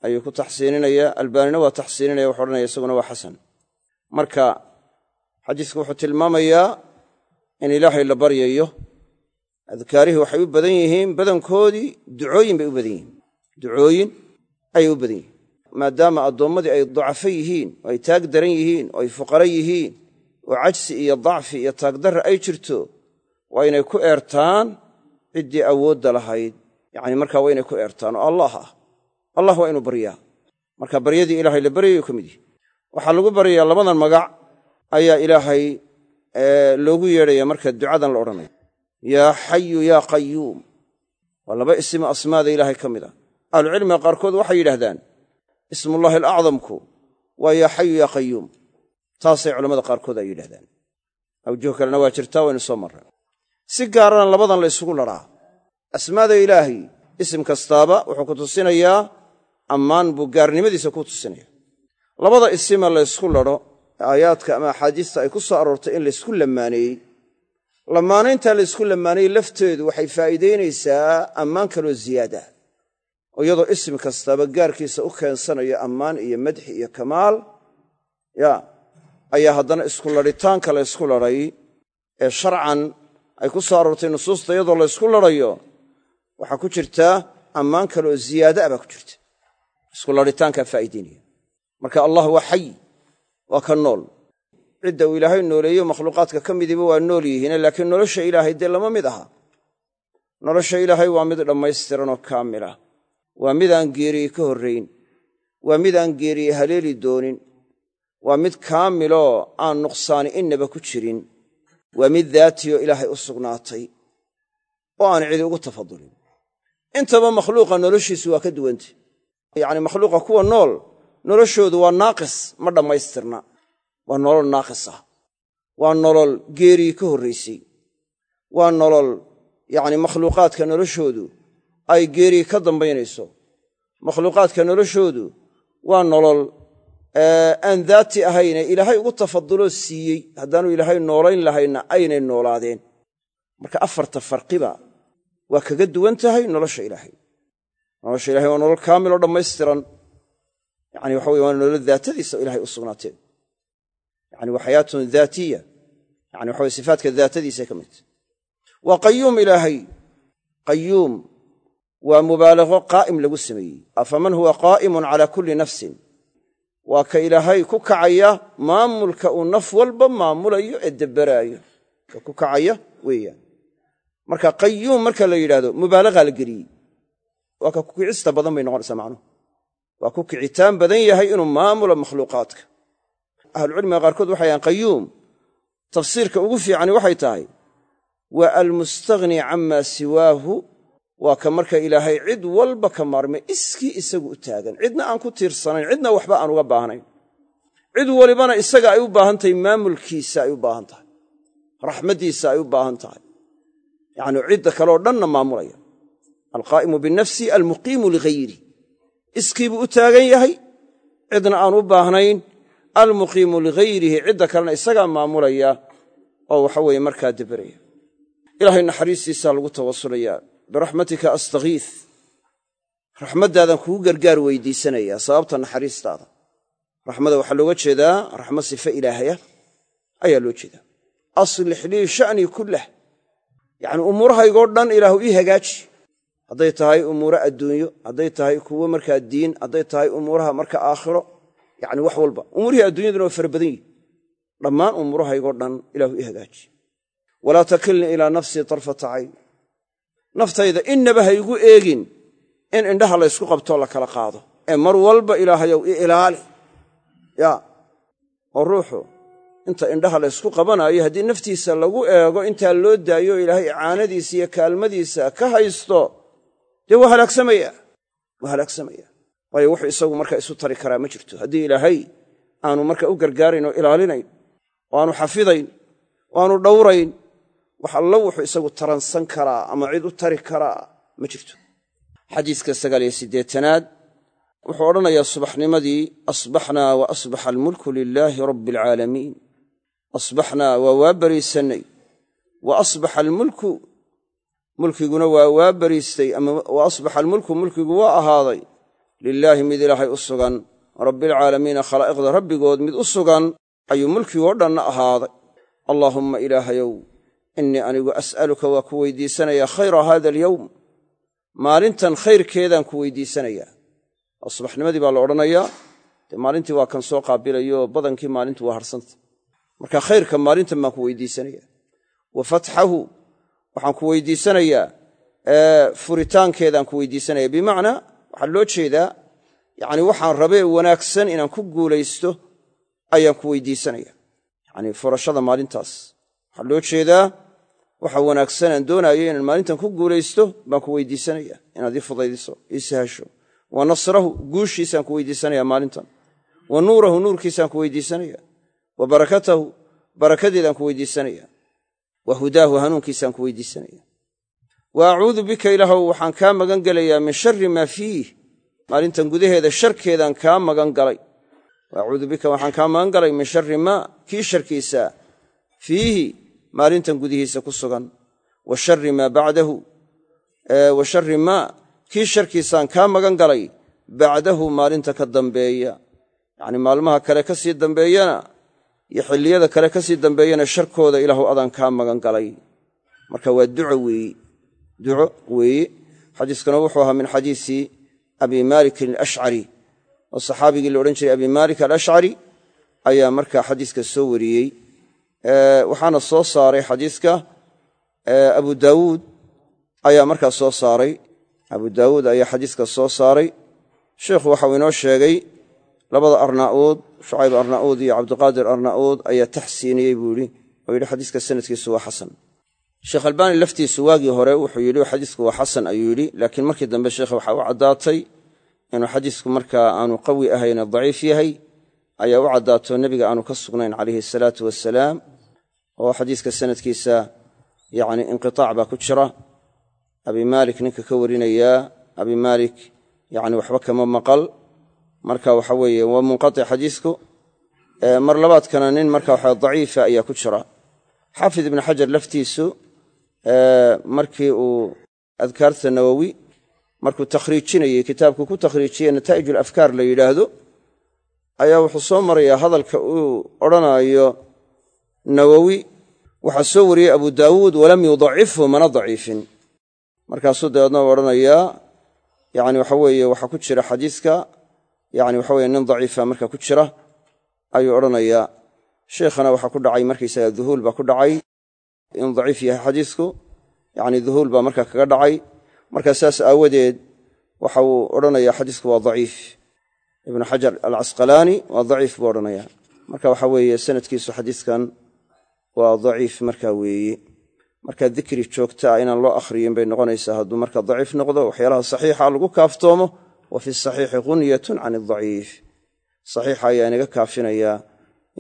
ayuu ku taxsiininayaa albaanina waa taxsiininaya wuxu odhanaya isaguna waa xasan. Marka xadiisku wuxuu tilmaamayaa in ilaahay la baryayo. Adkaarihii waxay u badan yihiin badankoodii ducooyin bay u badan yihiin. Ducooyin ayay u badan yihiin. Maadaama addoommadii ay dacafo yihiin oo ay taag daran yihiin oo ay fuqaro yihiin oo cajsi iyo dacfi iyo taagdarra ay jirto waa inay ku eertaan ciddii awoodda lahayd. Yacni markaa waa inay ku eertaan oo allah ah. Allah waa inuu baryaa. Marka baryadii ilaahay la baryayo ka mid yihi waxaa lagu baryayaa labadan magac ayaa ilaahay loogu yeedhaya marka ducadan la odhanayo yaa xayu yaa qayuum waa laba isimo asmaada ilaahay ka mid a ahlucilmiga qaarkood waxay yidhahdaan ismullaahi alacdamku waa yaa xayu yaa qayuum taasay culammada qaarkood ay yidhahdaan awjuh kalena waa jirtaa waynu soo marray si gaarana labadan la ysugu ladhaa asmaada ilaahay isim kastaaba wuxuu ku tusinayaa ammaan buu gaarnimadiisa ku tusinaya labada isima la ysku ladho aayaadka ama axaadiista ay ku soo aroortay in laysku lammaaneeyey lammaanayntaa laysku lammaaneeyey lafteedu waxay faa'iidaynaysaa ammaan kaloo ziyaada oo iyadoo isim kastaaba gaarkiisa u keensanayo ammaan iyo madxi iyo kamaal. Ya ayaa haddana isku ladhitaanka la ysku ee sharcan ay ku soo aroortay nusuusta iyadoo la ysku ladhayo waxaa ku jirtaa ammaan kaleoo ziyaada a baa ku jirta. Isku ladhitaankaa faa'iidaynaya marka allah waa xay waa ka nool. Cidda uu ilaahay nooleeyo makhluuqaadka ka midiba waa nool yihiine laakiin nolosha ilaahay dee lama mid aha. Nolosha ilaahay waa mid dhammaystiran oo kaamila waa midaan geeriye ka horrayn waa midaan geeriye haleeli doonin. Waa mid kaamiloo aan nuqsaani innaba ku jirin waa mid daatiyoo ilaahay u sugnaatay oo aan cidi ugu tafadulin. Intaba makhluuqa noloshiisu waa ka duwantay yacni makhluuqa kuwa nool noloshoodu waa naaqis ma dhammaystirna. Waa nolol naaqis ah. Waa nolol geerii ka horraysay waa nolol yacni makhluuqaadka noloshoodu ay geerii ka dambaynayso. Makhluuqaadka noloshoodu waa nolol aan daati ahayne ilaahay ugu tafaduloo siiyey haddaanu ilaahay noolayn lahayna aynay noolaadeen. Marka afarta farqiba waa kaga duwan tahay nolosha ilaahay. Nolosha ilahay waa nolol kaamiloo dhammaystiran. Yani waxa weye waa nolol daatadiisa ilahay u sugnaateen yani waa xayaatun daatiya. Yani waxa weye sifaatka daatadiisa ka midta waa qayuum ilaahay. Qayuum waa mubaalaqo qaa'im lagu sameeyey. Afaman huwa qaa'imun calaa kulli nafsin waa ka ilaahay ku kacaya maamulka uu naf walba maamulayo ee dabberaayo ka ku kacaya weeyaan. Marka qayuum marka la yidhahdo mubaalagaa la geliyey. Waa ka kukicista badan bay noqonaysaa macnuhu waa ku kicitaan badan yahay inuu maamulo makhluuqaadka. Ahlucilmiga qaarkood waxay ahaan qayuum tafsiirka ugu fiicani waxay tahay waa almustaghni camaa siwaahu waa ka marka ilaahay cid walba ka maarmay iskii isagu u taagan. Cidna aan ku tiirsanayn cidna waxba aan uga baahnayn. Cid walibana isaga ay u baahan tahay maamulkiisa ay u baahan tahay. Raxmaddiisa ay u baahan tahay. Yacnii cidda kaleoo dhanna maamulaya. Alqaa'imu binafsi almuqiimu ligayri. Iskiibuu u taagan yahay cidna aan u baahnayn. Almuqiimu ligayrihi cidda kalena isagaa maamulaya. Oo waxa weeye markaa deberaya ilaahay naxariistiisaa lagu tawasulayaa biraxmatika astakiis raxmaddaadan kugu gargaar weydiisanayaa sababta naxariistaada. Raxmada waxaa looga jeedaa raxmad sife ilaahaya ayaa loo jeedaa. Aslix lii sha'nii kullah. Yacni umuurahaygoo dhan ilaahu ii hagaaji. Hadday tahay umuuro adduunyo hadday tahay kuwo markaa diin hadday tahay umuuraha marka aakhiro. Yacni wax walba. Umuurihii adduunyaduna waa fara badan yihiin dhammaan umuurahaygoo dhan ilaahu ii hagaaji. Walaa takilnii ilaa nafsii tarfata cayn naftayda innaba ha igu eegin in indhaha laysku qabtoo la kala qaado. Ee mar walba ilaahayow i ilaali. Yaa oo ruuxu inta indhaha laysku qabanaayo haddii naftiisa lagu eego intaa loo daayo ilaahay icaanadiisa iyo kaalmadiisa ka haysto dee waa halaagsamaya waa halaagsamaya waayo wuxuu isagu markaa isu tari karaa ma jirto. Haddii ilaahay aanu marka u gargaarayn oo ilaalinayn oo aanu xafidayn oo aanu dhowrayn wax allo wuxuu isagu taransan karaa ama cid u tari karaa. Ma jirto. Xadiiska sagaaliyo siddeetanaad wuxuu odhanayaa subaxnimadii asbaxnaa wa asbaxa almulku lilaahi rabbi alcaalamiin asbaxnaa waa waa bariisannay. Wa asbaxa almulku mulkiguna waa waa bariistay ama wa asbaxa almulku mulkigu waa ahaaday. Lilaahi mid ilaahay u sugan rabbialcaalamiina khalaa'iqda rabbigood mid u sugan ayuu mulkigoo dhanna ahaaday. Allaahumma ilaahayow innii anigu as'aluka waa ku weydiisanayaa khayra haada alyowm maalintan khayrkeedaan ku weydiisanayaa oo subaxnimadii baa la odhanayaa. Dee maalintii waa kan soo qaabilayo badankii maalintu waa harsanta. Marka khayrka maalintan baan ku weydiisanayaa wa fatxahu waxaan ku weydiisanayaa furitaankeedaan ku weydiisanaya. Bimacnaa waxaa loo jeedaa yacni waxaan rabee wanaagsan inaan ku guulaysto ayaan ku weydiisanaya. Yacni furashada maalintaas. Waxaa loo jeedaa waxa wanaagsan aan doonaayo inaan maalintan ku guulaysto baan ku weydiisanaya inaad ii fudaydiso ii wa nasrahu guushiisaan ku weydiisanaya maalintan. Wa nuurahu nuurkiisaan ku weydiisanaya wa barakatahu barakadeedaan ku weydiisanaya wa hudaahu hanuunkiisaan ku weydiisanaya wa acuudu bika ilaahow waxaan kaa magan gelayaa min shari maa fiih. Maalintan gudaheeda sharkeedaan kaa magan galay wa acuudu bika waxaan kaa magan galay min shari maa kii sharkiisa fiihi maalintan gudihiisa ku sugan. Wa shari maa bacdahu wa shari maa kii sharkiisaan kaa magan galay bacdahu maalinta ka dambeeya. Yacnii maalmaha kale ka sii dambeeyana iyo xilliyada kale ka sii dambeeyana sharkooda ilaahu adaan kaa magan galay. Marka waa duco weeye duco weeye xadiiskuna wuxuu ahaa min xadiisi abi maalikin alashcari oo saxaabigii la odhan jiray abi maalik alashcari ayaa markaa xadiiska soo wariyey waxaana soo saaray xadiiska. Abu daawuud ayaa markaa soo saaray. Abu daawuud ayaa xadiiska soo saaray. Sheikhu waxau inoo sheegay labada arnaa'uud shucayb arnaa'uud iyo cabdiqaadir arnaa'uud ayaa taxsiiniyey buu yidhi oo yidhi xadiiska sanadkiisu waa xasan. Sheekh albaani laftiisu waagii hore wuxuu yidhi xadiisku waa xasan ayuu yidhi. Laakiin markii dambe sheekh waxaa u caddaatay inuu xadiisku markaa aanu qawi ahayne daciif yahay ayaa u caddaato nebiga aanu ka sugnayn calayhi asalaatu wasalaam oo xadiiska sanadkiisa yacni inqitaac baa ku jira. Abi maalik ninka ka warinayaa abi maalik yacni waxba kama maqal. Marka waxa weeye waa munqatic xadiisku. Mar labaadkana nin marka waxa daciifa ayaa ku jira. Xaafid ibnu xajar laftiisu markii uu adkaarta nawowi markuu takhriijinayey kitaabku ku takhriijiyey nataa'ij alafkaar la yidhaahdo ayaa wuxuu soo marayaa hadalka uu odhanaayo nawowi. Waxaa soo wariyey abu daawuud walam yudacifhu mana daciifin markaasuu dabeedna u odhanayaa yani waxa weeye waxaa ku jira xadiiska yani waxa weye nin daciifa marka ku jira ayuu odhanayaa. Sheikhana waxaa ku dhacay markaysaga duhuul baa ku dhacay. In daciif yahay xadiisku yani duhuul baa marka kaga dhacay. Marka saas aawadeed waxa uu odhanayaa xadiisku waa daciif ibnu xajar alcasqalaani waa daciif buu odhanaya marka waxa weeye sanadkiisu xadiiskan waa daciif marka weeye marka dikri joogta ah inaan loo akhriyin bay noqonaysaa. Hadduu marka daciif noqdo waxyaalaha saxiixa lagu kaaftoomo wa fi saxiixi gunyatun can adaciif saxiixa ayaa inaga kaafinaya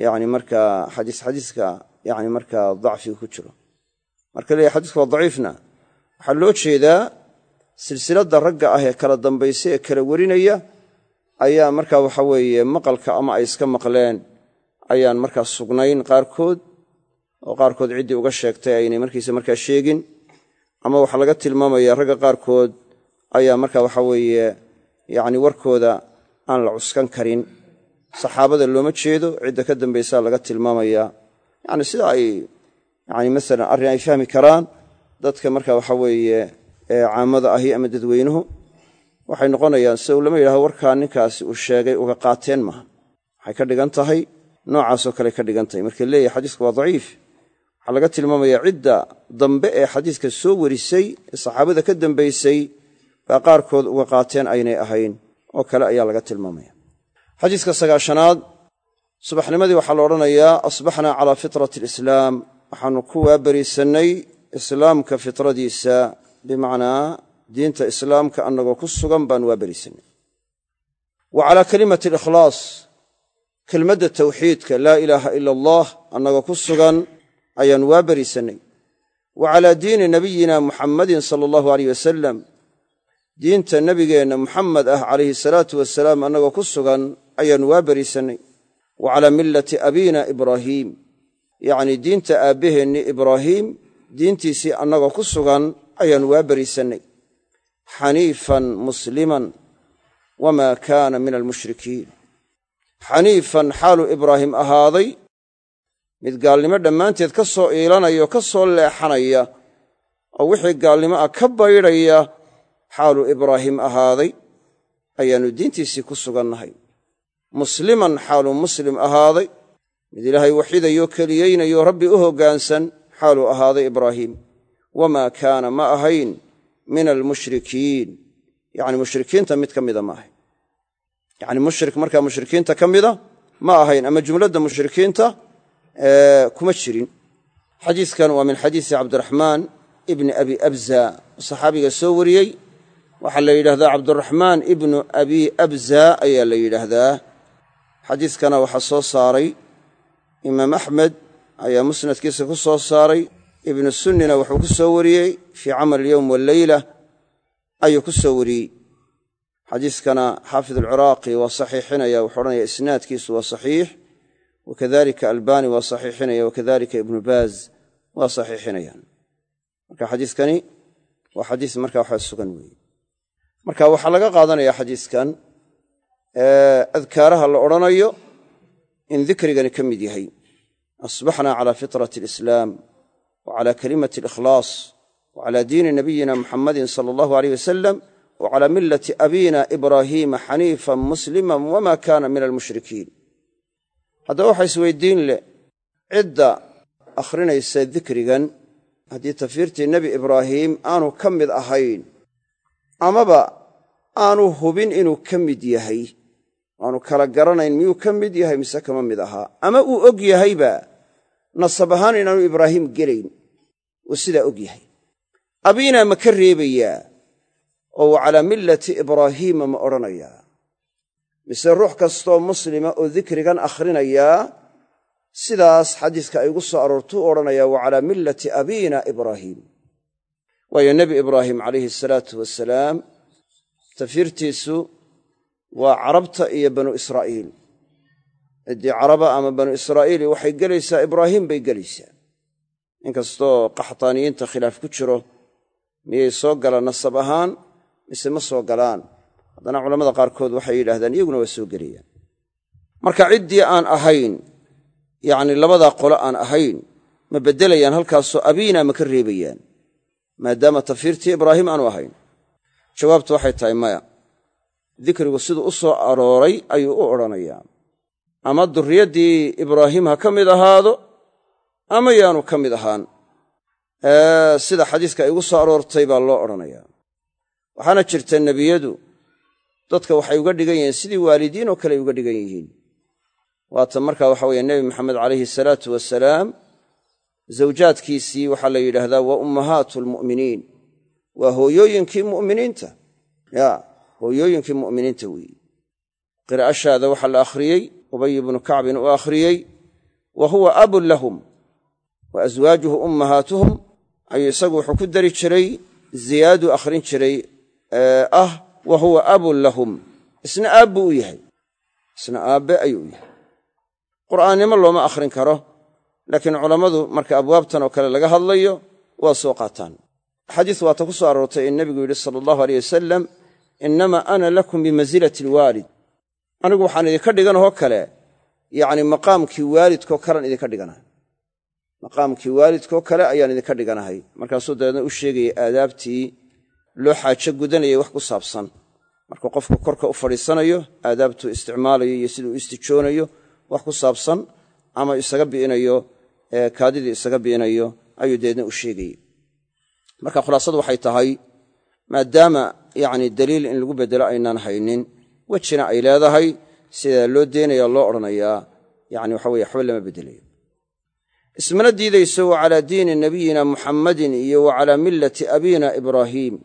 yani marka xadiis xadiiska yani marka dacfiga ku jiro. Marka leeyahy xadiisku waa daciifna. Waxaa loo jeedaa silsiladda ragga ah ee kala dambaysa ee kala warinaya ayaa marka waxa weeye maqalka ama ay iska maqleen ayaan markaa sugnayn qaarkood oo qaarkood ciddii uga sheegtay aynay markiisa markaa sheegin. Ama waxaa laga tilmaamaya ragga qaarkood ayaa marka waxa weeye yacni warkooda aan la cuskan karin. Saxaabada looma jeedo cidda ka dambaysaa laga tilmaamaya. Yacni sida ay yani masalan arrin ay fahmi karaan dadka marka waxa weeye caamada ahi ama dadweynuhu waxay noqonayaan sida uu lama yidhahdo warkaa ninkaasi uu sheegay uga qaateen maaha. Waxay ka dhigan tahay noocaasoo kale ka dhigan tahay. Markay leeyahay xadiisku waa daciif. Waxaa laga tilmaamaya cidda dambe ee xadiiska soo warisay ee saxaabada ka dambaysay baa qaarkood uga qaateen aynay ahayn. Oo kale ayaa laga tilmaamaya. Xadiiska sagaashanaad subaxnimadii waxaa la odhanayaa asbaxnaa calaa fitrati alislaam. Waxaanu ku waabariisannay islaamka fitradiisa bimacnaa diinta islaamka annagoo ku sugan baan waabariisannay wa calaa kalimati alikhlaas kelmadda tawxiidka laa ilaaha ila allah annagoo ku sugan ayaan waa bariisannay wa calaa diini nabiyina muxammadin sala allahu aleyh wasalam diinta nebigeenna muxamed ah calayhi salaatu wasalaam annagoo ku sugan ayaannu waa bariisannay wa calaa millati abiina ibraahiim yacnii diinta aabbaheennii ibraahiim diintiisii annagoo ku sugan ayaannu waa bariisannay xaniifan musliman wamaa kaana min almushrikiin xaniifan xaaluu ibraahim ahaaday mid gaalnimo dhammaanteed ka soo iilanaya oo ka soo leexanaya oo wixii gaalnimo ah ka baydhaya xaaluu ibraahim ahaaday ayaannu diintiisii ku sugannahay musliman xaaluu muslim ahaaday mid ilaahay waxidayo keliyeynayo rabbi u hoggaansan xaaluu ahaaday ibraahim wamaa kaana ma ahayn min almushrikiin yacni mushrikiinta mid ka mida ma ahayn yacni mushrik markaa mushrikiinta ka mida ma ahayn ama jumladda mushrikiinta kuma jirin xadiiskan waa min xadiisi cabdiraxmaan ibni abi abza saxaabiga soo wariyey waxaa la yidhahdaa cabduraxmaan ibnu abi abza ayaa la yidhaahdaa xadiiskana waxaa soo saaray imaam axmed ayaa musnadkiisa ku soo saaray ibnu sunnina wuxuu ku soo wariyey fii camal alyowm walleyla ayuu ku soo wariyey. Xadiiskana xaafid alciraaqi waa saxiixinaya wuxuu odhanaya isnaadkiisu waa saxiix wakadalika albani waa saxiixinaya wakadalika ibnu baaz waa saxiixinayaan marka xadiiskani waa xadiis marka waxaa sugan weeye. Marka waxaa laga qaadanaya xadiiskan adkaaraha la odhanayo in dikrigani ka mid yahay. Asbaxna cala fitrati alislaam wa cala kalimati alikhlaas wa cala diini nabiyina muxamadin sala allahu aleyh wasalam wa cala millati abina ibraahiima xaniifan musliman wama kana min almushrikiin. Haddaba waxaa isweydiin leh cidda akhrinaysa dikrigan haddii tafiirtii nebi ibraahiim aanu ka mid ahayn amaba aanu hubin inuu ka mid yahay aanu kala garanayn miyuu ka mid yahay mise kama mid ahaa ama uu og yahayba nasab ahaan inaanu ibraahiim gelayn uu sidaa og yahay. Abiinaa ma ka reebayaa oo wa calaa millati ibraahiima ma odhanayaa. Mise ruux kastoo muslima oo dikrigan akhrinayaa sidaas xadiiska ay ugu soo aroortuu odhanayaa wa calaa millati abiina ibraahiim waayo nebi ibraahim calayhi asalaatu wasalaam tafiirtiisu waa carabta iyo banu israa'iil ciddii caraba ama banu israa'iili waxay gelaysaa ibraahiim bay gelaysaa. Inkastoo qaxtaaniyiinta khilaaf ku jiro miyay soo galaan nasab ahaan mise ma soo galaan? Haddana culamada qaarkood waxay yidhahdaan iyaguna waa soo gelayaan marka ciddii aan ahayn yacni labadaa qolo aan ahayn ma beddelayaan halkaasoo abiina ma ka reebayaan maadaama tafiirtii ibraahim aanu ahayn. Jawaabtu waxay tahay maya dikrigu siduu u soo arooray ayuu u odhanayaa ama durriyaddii ibraahim ha ka mid ahaado ama yaanu ka mid ahaan. Sida xadiiska ugu soo aroortay baa loo odhanayaa. Waxaana jirta nebiyadu dadka waxay uga dhigan yihiin sidii waalidiin oo kale ay uga dhigan yihiin. Waata markaa waxa weye nebi maxamed calayhi salaatu wasalaam zawjaadkiisii waxaa la yidhaahdaa waa ummahaatu almu'miniin waa hooyooyinkii mu'miniinta. Ya hooyooyinkii mu'miniinta weeye qiraa'ashaada waxaa la akhriyey ubay ibnu kacbin uu akhriyey wa huwa abun lahum wa aswaajuhu ummahaatuhum ayuu isagu wuxuu ku dari jiray ziyaaduu akhrin jiray ah wa huwa abun lahum. Isna aab buu u yahay. Isna aabbe ayuu u yahay. Qur'aannimo looma akhrin karo laakiin culammadu marka abwaabtan oo kale laga hadlayo waa soo qaataan. Xadiis waata ku soo aroortay in nebigu yidhi sala allahu aleyh wasalam innamaa ana lakum bimansilati alwaalid anigu waxaan idinka dhiganahoo kale yacni maqaamkii waalidkoo kalean idinka dhiganahay. Maqaamkii waalidkoo kale ayaan idinka dhiganahay. Markaasuu dabeedna u sheegayay aadaabtii loo xaajo gudanayay wax ku saabsan. Markuu qofku korka u fadhiisanayo aadaabtuu isticmaalayo iyo siduu u istijoonayo wax ku saabsan ama isaga bi'inayo kaadidii isaga bi'inayo ayuu dabeedna u sheegayey marka khulaasadu waxay tahay maadaama yacni daliil in lagu beddelo aynaan haynin wejina ay leedahay sidaa loo deynaya loo odhanayaa yani waxa weye waxba lama beddelayo ismana diidayso wa calaa diini nabiyina muxammadin iyo wa calaa millati abiina ibraahiim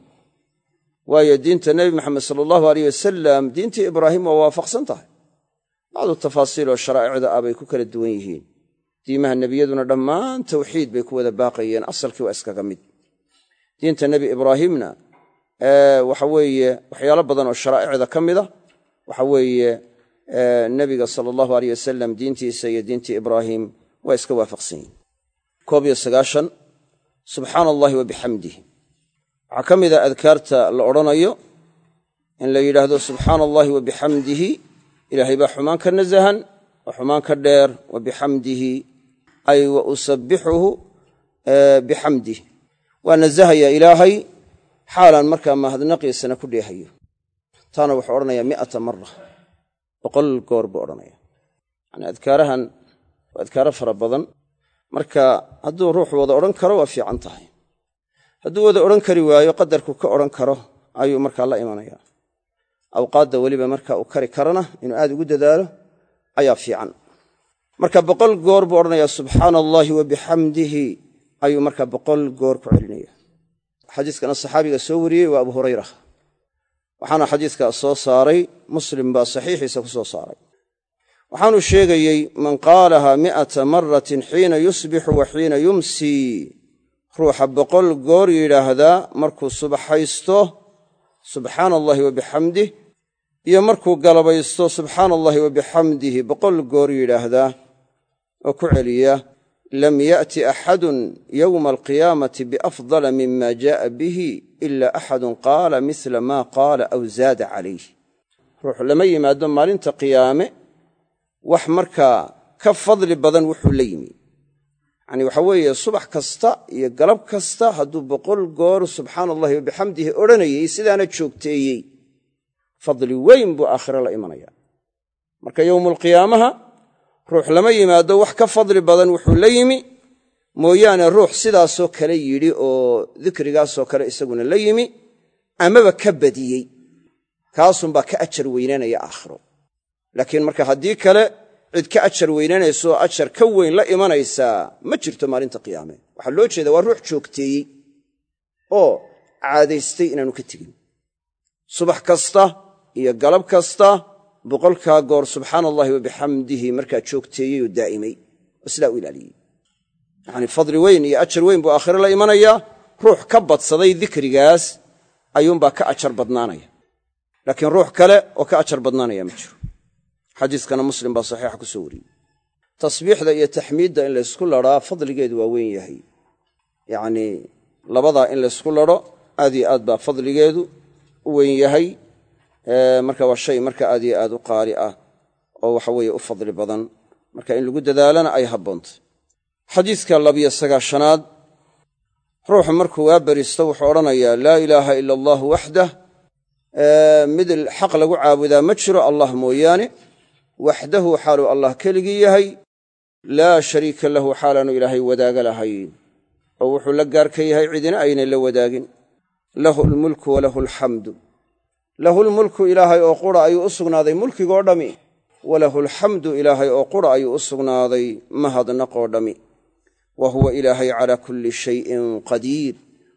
waayo diinta nebi maxamed sala allahu aleyh wasalam diintii ibraahim waa waafaqsan tahay. Bacdu tafaasiil oo sharaa'icda ah bay ku kala duwan yihiin. Diimaha nebiyaduna dhammaan tawxiid bay ku wada baaqayeen asalkii waa iskaga mid. Diinta nebi ibraahimna waxa weeye waxyaalo badan oo sharaa'icda ka mida waxa weeye nebiga sala allahu aleyh wasalam diintiisa iyo diintii ibraahim waa iska waafaqsan yihiin koob iyo sagaashan subxaana allahi wa bixamdih waxaa ka mida adkaarta la odhanayo in la yidhaahdo subxaana allahi wa bixamdihi ilaahay baa xumaan ka nasahan oo xumaan ka dheer wa bixamdihi ay wa usabbixuhu bixamdih waa nasahayaa ilaahay xaalaan markaa mahadnaqiisana ku dheehayo taana wuxuu odhanayaa mi'ata mara boqol goor buu odhanaya yani adkaarahan waa adkaaro fara badan. Marka hadduu ruuxu wada odhan karo waa fiican tahay. Hadduu wada odhan kari waayo qadarku ka odhan karo ayuu markaa la imanaya awqaadda weliba marka uu kari karana inuu aad ugu dadaalo ayaa fiican. Marka boqol goor buu odhanayaa subxaana allaahi wa bixamdihi ayuu markaa boqol goor ku celinaya xadiiskana saxaabiga soo wariyey waa abu hurayra waxaana xadiiska soo saaray muslim baa saxiixiisa ku soo saaray. Waxaanu sheegayey man qaalaha mi'ata maratin xiina yusbixu wa xiina yumsii ruuxa boqol goor yidhaahdaa markuu subaxaysto subxaana allaahi wa bixamdih iyo markuu galabaysto subxaana allaahi wa bixamdihi boqol goor yidhaahdaa oo ku celiya lam ya'ti axadun yowma alqiyaamati biafdala mima jaa'a bihi ila axadun qaala misla maa qaala aw zaada calayh ruux lama yimaado maalinta qiyaame wax markaa ka fadli badan wuxuu la yimi yacanii waxaa weeye subax kasta iyo galab kasta hadduu boqol goor subxaana allahi wa bixamdihi odhanayey sidaana joogteeyey fadli weyn buu aakhire la imanaya marka yowmulqiyaamaha ruux lama yimaado wax ka fadli badan wuxuu la yimi. Mooyaane ruux sidaasoo kale yidhi oo dikrigaasoo kale isaguna la yimi amaba ka badiyey. Kaasunbaa ka ajar weynaanaya aakhiro. Laakiin marka haddii kale cid ka ajar weynaanaysaoo ajar ka weyn la imanaysaa ma jirto maalinta qiyaame. Waxaa loo jeeda waa ruux joogteeyey oo caadaystay inaanu ka tegin. Subax kasta iyo galab kasta boqolkaa goor subxaana allahi wa bixamdihi markaa joogteeyey oo daa'imay oo sidaa u ilaaliyey. Yacanii fadli weyn iyo ajar weyn buu aakhire la imanayaa ruux ka badsaday dikrigaas ayuunbaa ka ajar badnaanaya. Laakiin ruux kale oo ka ajar badnaanaya ma jiro. Xadiiskana muslim baa saxiixa ku soo wariyey. Tasbiixda iyo taxmiidda in laysku ladhaa fadligeedu waa weyn yahay. Yacnii labadaa in laysku ladho aad iyo aad baa fadligeedu u weyn yahay marka waa shay marka aad iyo aad u qaali ah oo waxa weeye u fadli badan. Marka in lagu dadaalana ay habboontay xadiiska labiyo sagaashanaad ruuxu markuu waa beristo wuxuu odhanayaa laa ilaaha ila allaahu waxdah mid xaq lagu caabudaa ma jiro allah mooyaane waxdahu xaaluu allah keligii yahay laa shariika lahu xaalaanu ilaahay wadaaga lahayn oo wuxuu la gaarka yahay cidina aynay la wadaagin. Lahu lmulku walahu alxamdu lahu lmulku ilaahay oo qura ayuu u sugnaaday mulkigoo dhammi walahu alxamdu ilaahay oo qura ayuu u sugnaaday mahadnaqoo dhammi wa huwa ilaahay calaa kulli shayin qadiir.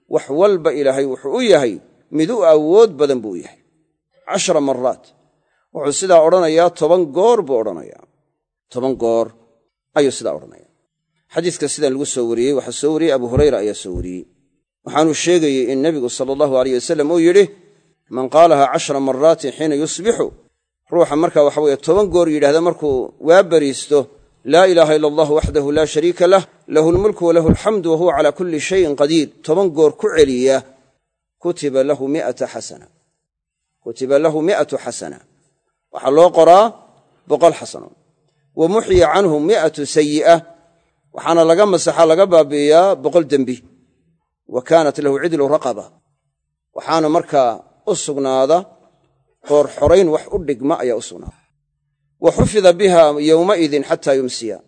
Wax walba ilaahay wuxuu u yahay mid u awood badan buu yahay. Cashara maraat wuxuu sidaa odhanayaa toban goor buu odhanayaa. Toban goor ayuu sidaa odhanaya xadiiska sidan lagu soo wariyey waxaa soo wariyey abu hurayra ayaa soo wariyey. Waxaanuu sheegayey in nebigu sala allahu aleyh wasalam uu yidhi man qaalaha cashara maraatin xiina yusbixu ruuxa markaa waxa weye toban goor yidhahda markuu waa bariisto laa ilaaha ila allah waxdahu laa shariika lah lahu lmulku walahu alxamdu wa huwa calaa kulli shayin qadiir. Toban goor ku celiya kutiba lahu miata xasana kutiba lahu mi'atu xasana waxaa loo qoraa boqol xasano wa muxya canhu mi'atu sayi'a waxaana laga masaxa laga baabi'iyaa boqol dembi. Wa kaanat lahu cidlu raqaba. Waxaana markaa u sugnaada qoor xorayn wax u dhigma ayaa u sugnaada. Wa xufida biha yowmaidin xataa yumsiya.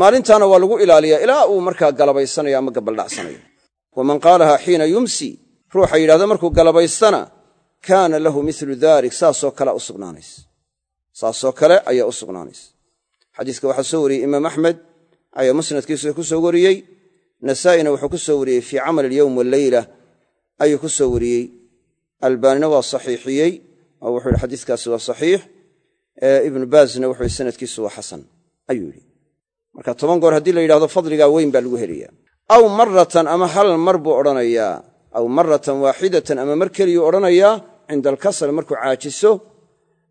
Maalintaana waa lagu ilaaliyaa ilaa uu markaa galabaysanayo ama gabaldhacsanayo waman qaalaha xiina yumsi ruuxa yidhahda markuu galabaystana kaana lahu milu dalik saasoo kalea u sugnaanaysa. Saasoo kale ayaa u sugnaanaysa. Xadiiska waxaa soo wariyey imaam axmed ayaa musnadkiisa ku soo wariyey. Nasaa'ina wuxuu ku soo wariyey fii camal alyowm walleyla ayuu ku soo wariyey albaanina waa saxiixiyey oo wuxuu yidhi xadiiskaasi waa saxiix. Ibnu baazna wuxuu yidhi sanadkiisu waa xasan ayuu yidhi. Marka toban goor haddii la yidhahdo fadligaa weyn baa lagu helaya aw maratan ama hal mar buu odhanayaa. Aw maratan waaxidatan ama mar keliyuu odhanayaa cinda alkasal markuu caajiso.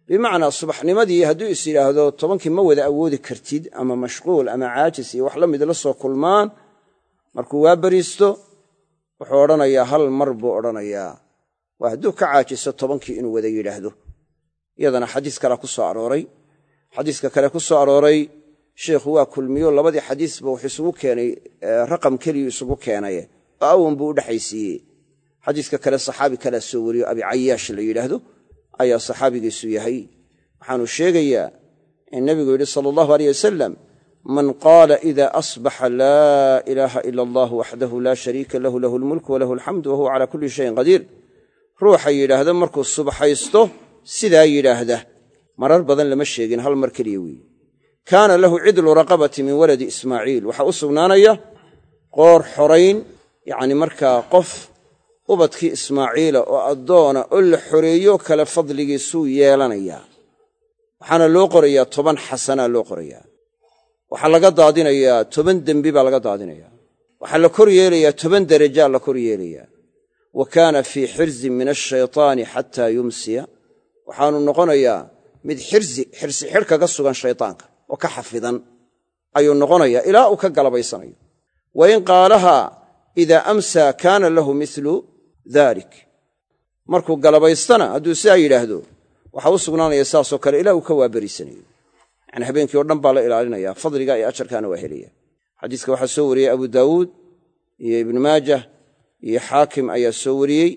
Bimacnaa subaxnimadii hadduu is yidhaahdo tobankii ma wada awoodi kartid ama mashquul ama caajis iyo wax la mid la soo kulmaan. Markuu waa bariisto wuxuu odhanayaa hal mar buu odhanayaa waa hadduu ka caajiso tobankii inuu wada yidhaahdo. Iyadana xadiis kalea ku soo arooray. Xadiiska kale ku soo arooray sheikhu waa kulmiyo labadii xadiisba wuxuu isugu keenay raqam keliyu isugu keenaye oo awan buu u dhexaysiiyey xadiiska kale saxaabi kalea soo wariyo abi cayaash la yidhaahdo ayaa saxaabigiisu yahay. Waxaanu sheegayaa in nebigu yidhi sala allahu aleyh wasalam man qaala ida asbaxa laa ilaaha ila allah waxdahu laa shariika lahu lahu lmulku walahu alxamdu wahuwa calaa kulli shayin qadiir ruuxa yidhaahda markuu subaxaysto sidaa yidhaahda marar badan lama sheegin hal mar keliya weeye. Kaana lahu cidlu raqabati min waladi ismaaciil. Waxaa u sugnaanaya qoor xorayn yacni markaa qof ubadkii ismaaciila oo addoona oo la xoreeyo kale fadligiisuu yeelanayaa waxaana loo qorayaa toban xasanaa loo qorayaa. Waxaa laga daadinayaa toban dembi baa laga daadinayaa. Waxaa la kor yeelayaa toban derajaa la kor yeelayaa wa kaana fii xirzin min ashaytaani xataa yumsiya. Waxaanu noqonayaa mid xirsi xirsi xidh kaga sugan shaytaanka oo ka xafidan. Ayuu noqonayaa ilaa uu ka galabaysanayo. Wa in qaalahaa idaa amsaa kaana lahu milu dalik markuu galabaystana hadduu sidaa yidhaahdo waxaa u sugnaanaya saasoo kale ilaa uu ka waaberiisanayo yani habeenkii o dhan baa la ilaalinaya fadliga iyo ajarkaana waa helaya xadiiska waxaa soo wariyey abu daawuud iyo ibnu maajah iyo xaakim ayaa soo wariyey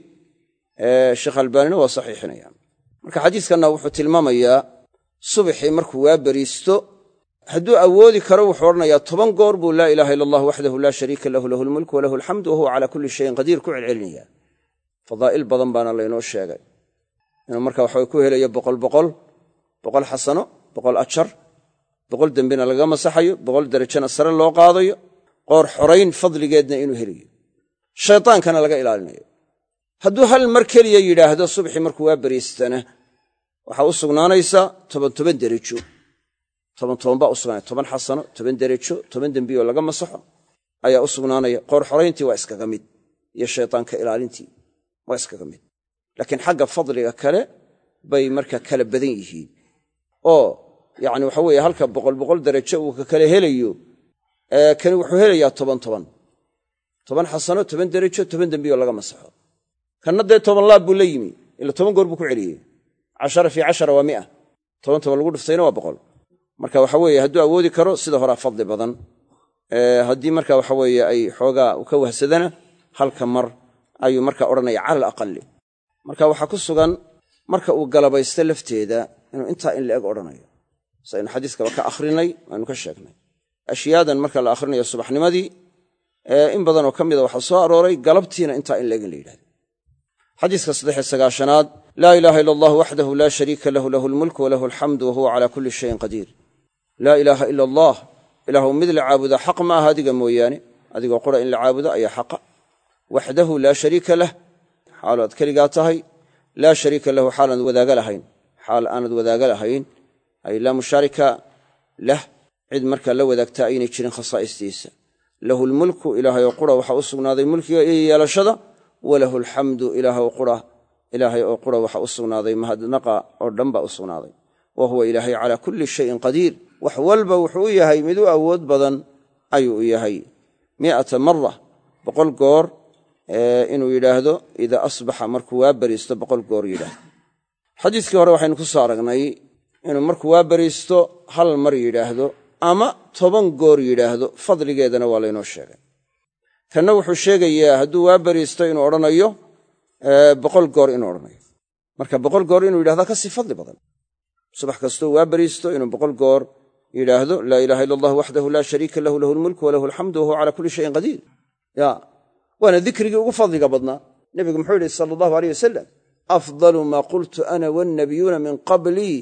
sheekh albaanina waa saxiixinaya. Marka xadiiskanna wuxuu tilmaamayaa subaxii markuu waa beriisto hadduu awoodi karo wuxuu odhanayaa toban goor buu laa ilaaha ila allah waxdahu laa shariika lahu lahu lmulku walahu alxamdu wahuwa calaa kulli shayin qadiir ku celcelinaya. Fadaa'il badan baana laynoo sheegay. Inuu marka waxawa ku helayo boqol boqol boqol xasano boqol ajar boqol dembina lagaga masaxayo boqol derajana sare loo qaadayo qoor xorayn fadligeedna inuu helayo shaytaankana laga ilaalinayo. Hadduu hal mar keliya yidhaahdo subxii markuu waa beriistana waxaa u sugnaanaysaa toban toban derajo toban toban baa u sugnaanaya. Toban xasano toban derajo toban dembiyoo laga masaxo ayaa u sugnaanaya. Qoor xorayntii waa iskaga mid iyo shaytaanka ilaalintii waa iskaga mid. Laakiin xagga fadliga kale bay marka kala badan yihiin. Oo yacni waxa weeye halka boqol boqol derajo uu ka kale helayo kani wuxuu helayaa toban toban toban xasano toban derajo toban dembiyoo laga masaxo. Kanna dee toban laab buu la yimi. Ila toban goor buu ku celiyey. Cashara fii cashara waa mia. Toban toban lagu dhuftayna waa boqol. Marka waxa weeye hadduu awoodi karo sida horaa fadli badan. Haddii marka waxa weeye ay xoogaa ka wahsadana halka mar ayuu marka odhanaya cala alaqali marka waxaa ku sugan marka uu galabaysto lafteeda inuu intaa in la eg odhanayo. Saynu xadiiskaba ka akhrinay aynu ka sheegnay. Ashyaadan marka la akhrinayo subaxnimadii in badanoo ka mida waxaa soo arooray galabtiina intaa in la eg in la yidhahdo xadiiska saddexiy sagaashanaad laa ilaaha ila allah waxdahu laa shariika lahu lahu lmulku walahu alxamdu wahuwa calaa kulli shayin qadiir. Laa ilaaha ila allah ilaahu mid la caabuda xaq ma aha adiga mooyaane adigoo qura in la caabudo ayaa xaqa. Waxdahu laa shariika lah xaal aad keligaa tahay. Laa shariika lahu xaalaanad wadaaga lahayn. Xaal aanad wadaaga lahayn ay laa mushaarika lah cid markaa la wadaagta aynay jirin khasaa'istiisa lahu lmulku ilaahay oo qura. Waxaa u sugnaaday mulkiga iyo yeelashada walahu alxamdu ilaahay oo qura. Waxaa u sugnaaday mahadnaqa oo dhan baa u sugnaaday. Wa huwa ilaahay calaa kulli shayin qadiir. Wax walba wuxuu u yahay mid u awood badan ayuu u yahay. Mi'ata mara boqol goor inuu yidhaahdo idaa asbaxa markuu waa beriisto boqol goor yidhaahdo. Xadiiskii hore waxaynu ku soo aragnay inuu markuu waa beriisto hal mar yidhaahdo ama toban goor yidhaahdo fadligeedana waa laynoo sheegay. Kanna wuxuu sheegayaa hadduu waa beriisto inuu odhanayo boqol goor inuu odhanayo. Marka boqol goor inuu yidhahda ka sii fadli badan. Subax kastuu waa beriisto inuu boqol goor yidhaahdo laa ilaha illa allah waxdahu laa shariika lahu lahu lmulku walahu alxamdu wahuwa calaa kulli shayin qadiir ya waana dikrigii ugu fadliga badnaa. Nebigu muxuu yidhi sala allahu aleyh wasalam afdalu maa qultu ana wannabiyuuna min qablii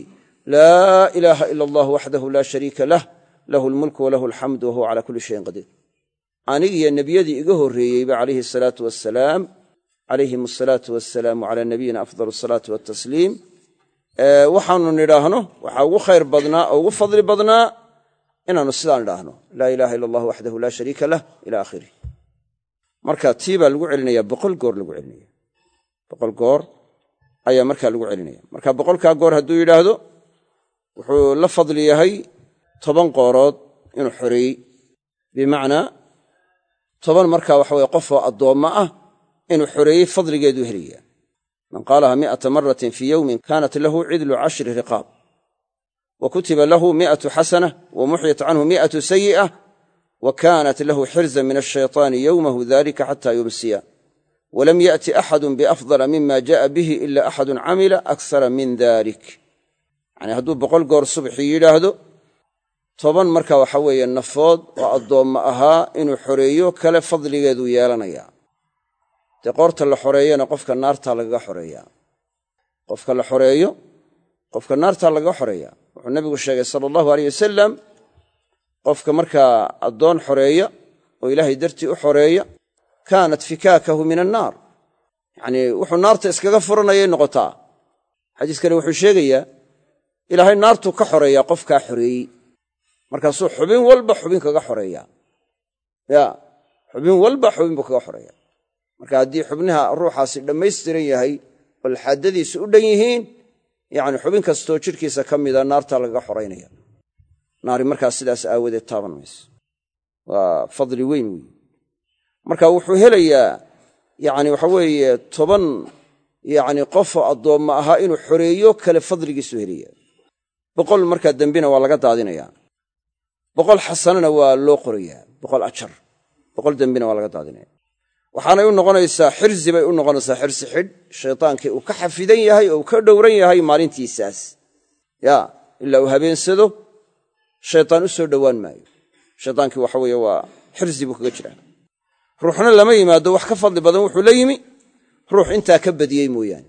laa ilaaha ila allah waxdahu laa shariika lah lahu lmulku walahu alxamdu wahuwa calaa kulli shayin qadiir. Anigiyo nebiyadii iga horreeyeyba calayhi asalaatu wassalaam calayhim asalaatu wassalaamu calaa nabiyina afdal asalaatu watasliim waxaanu nidhaahno waxaa ugu khayr badnaa oo ugu fadli badnaa inaannu sidaan idhaahno laa ilaaha ila allah waxdahu laa shariika lah ila aakhirih marka tii baa lagu celinaya boqol goor lagu celinaya boqol goor ayaa markaa lagu celinaya marka boqolkaa goor hadduu yidhaahdo wuxuu la fadli toban qoorood inuu xoreeyey bimacnaa toban markaa waxa weye qofoo addoomma ah inuu xoreeyey fadligeeduu helaya man qaalaha mi'ata maratin fii yowmin kaanat lahu cidlu cashri riqaab. Wa kutiba lahu mi'atu xasana wa muxyat canhu mi'atu sayi'a wa kaanat lahu xirzan min ashaytaani yowmahu dalika xataa yumsiya walam yaأti axadu biafdala mima jaءa bihi ila axadu camila akhara min dalik yani hadduu boqol goor subxii yidhaahdo toban marka waxa weeye nafood oo addoomma ahaa inuu xoreeyo kale fadligeeduu yeelanayaa. Dee qoorta la xoreeyana qofka naartaa lagaga xoreeyaa qofka la xoreeyo qofka naartaa lagaga xoreeyaa wuxuu nabigu sheegay sala allahu aleyh wasalam qofka markaa addoon xoreeya oo ilaahay dartii u xoreeya kaanat fikaakahu min annaar yacnii wuxuu naarta iskaga furanayay noqotaa. Xadiiskani wuxuu sheegayaa ilaahay naartuu ka xoreeyaa qofkaa xoreeyey markaasuu xubin walba xubin kaga xoreeyaa ya xubin walba xubin buu kaga xoreeyaa marka haddii xubnaha ruuxaasi dhammaystiran yahay oo laxaadadiisu u dhan yihiin yacni xubin kastoo jidhkiisa ka mida naartaa lagaga xoraynaya naari markaas sidaas aawadeed taaban mayso waa fadli weyn weeye marka wuxuu helayaa yacni waxa weeye toban yacni qofoo addoomma ahaa inuu xoreeyo kale fadligiisu helaya boqol markaa dembina waa laga daadinayaa boqol xasanana waa loo qorayaa. Boqol ajar. Boqol dembina waa laga daadinaya waxaanay u noqonaysaa xirzi bay u noqonaysaa xirsi xidh. Shaydaankii uu ka xafidan yahay oo uu ka dhowran yahay maalintiisaas. Ya ilaa uu habeensado shaydaan u soo dhowaan maayo. Shaydaankii waxa weeye waa xirzi buu kaga jiraa. Ruuxna lama yimaado wax ka fadli badan wuxuu la yimi. Ruux intaa ka badiyey mooyaane.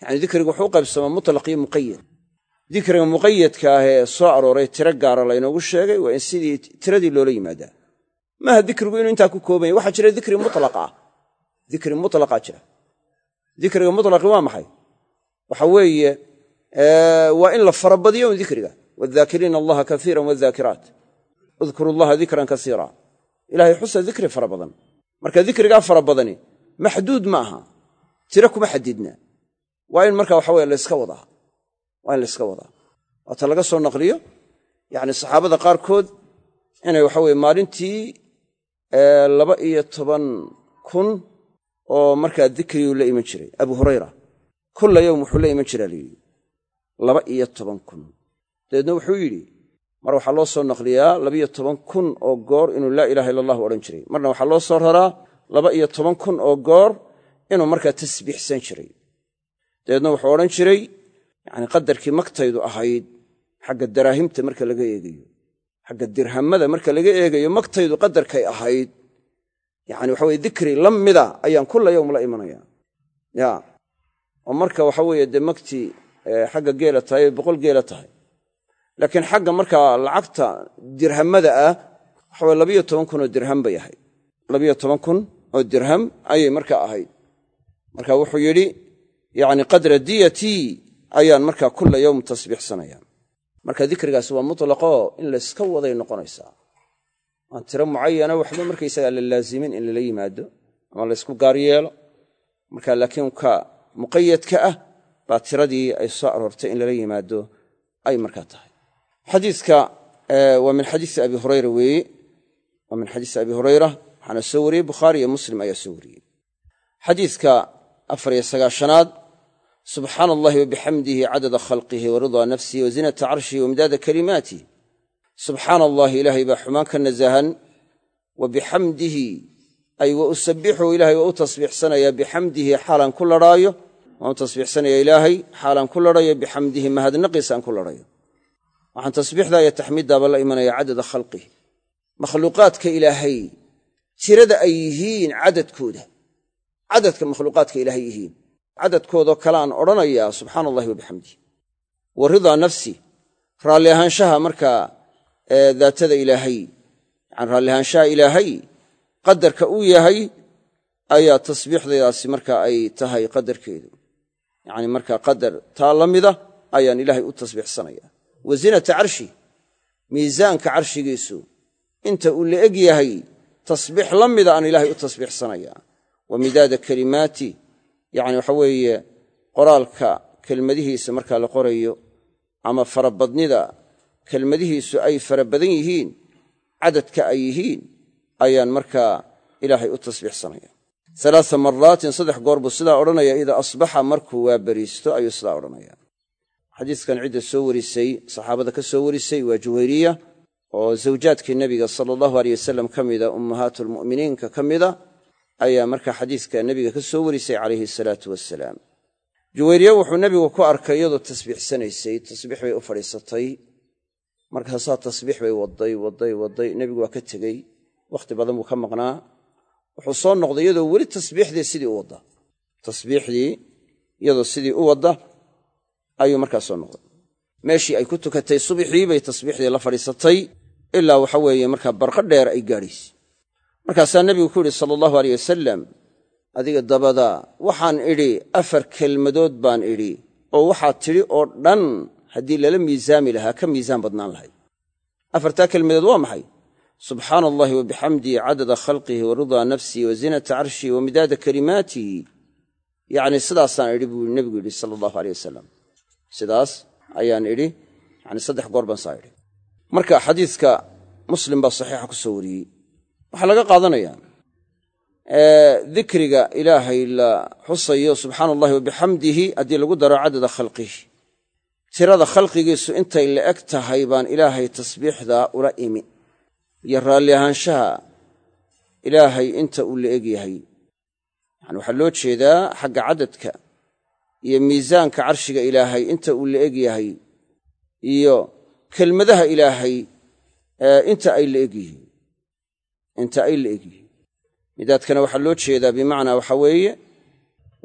Yacani dikriga wuxuu u qaybsamaa mutlaq iyo muqayad dikriga muqayadka ah ee soo arooray tiro gaara laynoogu sheegay waa in sidii tiradii loola yimaadaa. Maaha dikrigu inuu intaa ku koobanya waxaa jira dikri mutlaq ah. Dikri mutlaqaa jira. Dikriga mutlaqi waa maxay? Waxa weeye waa in la farabadiyo un dikriga. Wadaakiriina allaha kaiiran wadaakiraat udkuru allaha dikran kasiira ilahay xusa dikri fara badan marka dikrigaa fara badani maxduud ma aha. Tiro kuma xadidna. Waa in marka waxa weye layska wadaa waa in layska wadaa. Waata laga soo naqliyo yacni saxaabada qaarkood inay waxa weye maalintii laba iyo toban kun oo markaa dikriyuu la iman jiray. Abu hurayra kulla yowm wuxuu la iman jiraa layidhi laba iyo toban kun. Dabeedna wuxuu yidhi mar waxaa loo soo naqliyaa labaiyo toban kun oo goor inuu laa ilaha illa allahu odhan jiray. Marna waxaa loo soo raraa laba iyo toban kun oo goor inuu markaa tasbiixsan jiray. Dabeedna wuxuu odhan jiray yacni qadarkii magtaydu ahayd xagga daraahimta marka laga eegayo xagga dirhamada marka laga eegayo magtaydu qadarkay ahayd yacni waxa weye dikri la mida ayaan kulla yowm la imanaya ya oo marka waxa weeye dee magtii xagga geela tahay ay boqol geela tahay. Laakiin xagga markaa lacagta dirhamada ah waxa weye labiyo toban kun oo dirham bay ahayd. Labiyo toban kun oo dirham ayay markaa ahayd. Marka wuxuu yidhi yacni qadra diyatii ayaan markaa kulla yowm tasbiixsanaya marka dikrigaasi waa mutlaqoo in layska waday noqonaysaa aan tiro mucayana waxba markaysagaa la laazimin in lala yimaado ama laysku gaar yeelo. Marka laakiin ka muqayadka ah baa tiradii ay soo aroortay in lala yimaado ay markaa tahay. Xadiiska waa min xadiisi abi hurayra weeye waa min xadiisi abi hurayra. Waxaana soo wariyey bukhaari iyo muslim ayaa soo wariyey. Xadiiska afariyo sagaashanaad subxaana allahi wabixamdihi cadada khalqihi wa ridaa nafsihi wa zinata carshihi wa midaada kalimaatih subxaana allahi ilaahay baa xumaan ka nasahan wa bixamdihi ay wa usabixu ilaahay waa u tasbiixsanaya bixamdihi xaalaan ku ladhaayo waan u tasbiixsanaya ilaahay xaalaan ku ladhayo bixamdihi mahadnaqiisaan ku ladhayo waxaan tasbiixdaa iyo taxmiiddaaba la imanaya cadada khalqih makhluuqaadka ilaahay tirada ay yihiin cadadkooda. Cadadka makhluuqaadka ilaahay cadadkoodoo kale aan odhanayaa subxaana allahi wabixamdih wa ridaa nafsi raalli ahaanshaha markaa daatada ilaahay yani raalli ahaanshaha ilaahay qadarka uu yahay ayaa tasbiixdaydaasi marka ay tahay qadarkeedu. Yacni markaa qadar taa la mida ayaan ilaahay u tasbiixsanaya. Wa zinata carshi miisaanka carshigiisu inta uu la eg yahay tasbiix la mida aan ilaahay u tasbiixsanaya. Wa midaada kalimaati yacni waxa weeye qoraalka kelmadihiisa markaa la qorayo ama farabadnida kelmadihiisu ay fara badan yihiin cadadka ay yihiin ayaan markaa ilaahay u tasbiixsanaya. Alaaa maraatin saddex goor buu sidaa odhanaya idaa asbaxa markuu waa beriisto ayuu sidaa odhanaya. Xadiiskan cidda soo warisay saxaabada ka soo warisay waa juwayriya oo zawjaadkii nebiga sala allahu aleyh wasalam ka mida ummahaatulmu'miniinka ka mida ayaa markaa xadiiska nebiga ka soo warisay calayhi salaatu wasalaam juwayriye wuxuu nebigu ku arkay iyadoo tasbiixsanaysay tasbiix bay u fadhiisatay. Markaasaa tasbiix bay waday waday waday nebigu waa ka tegey. Wakhti badan buu ka maqnaa. Wuxuu soo noqday iyadoo weli tasbiixdii sidii u wadda tasbiixdii iyadoo sidii u wadda ayuu markaa soo noqday. Meeshii ay ku tukatay subixii bay tasbiixdii la fadhiisatay. Ilaa waxa weeye markaa barqo dheer ay gaadhaysay markaasaa nebigu ku yidhi sala allahu aleyh wasalam adiga dabada waxaan idhi afar kelmadood baan idhi oo waxaad tidhi oo dhan haddii lala miisaami lahaa ka miisaan badnaan lahayd afartaa kelmadood waa maxay? Subxaana allahi wa bixamdihi cadada khalqihi wa ridaa nafsihi wa zinata carshihi wa midaada kalimaatihi. Yacni sidaasaan idhi buu nebigu yidhi sala allahu aleyh wasalam sidaas ayaan idhi yani saddex goor baan saa idhi. Marka xadiiska muslim baa saxiixa ku soo wariyey waxaa laga qaadanayaa dikriga ilaahay la xusayo subxaana allahi wa bixamdihi haddii lagu daro cadada khalqihi. Tirada khalqigiisu intay la eg tahay baan ilaahay tasbiixda ula imi iyo raalli ahaanshaha ilaahay inta uu la eg yahay. Yani waxaa loo jeedaa xagga cadadka iyo miisaanka carshiga ilaahay inta uu la eg yahay iyo kelmadaha ilaahay inta ay la eg yihiin inta ay la eg yihiin midaadkana waxaa loo jeedaa bimacnaa waxa weeye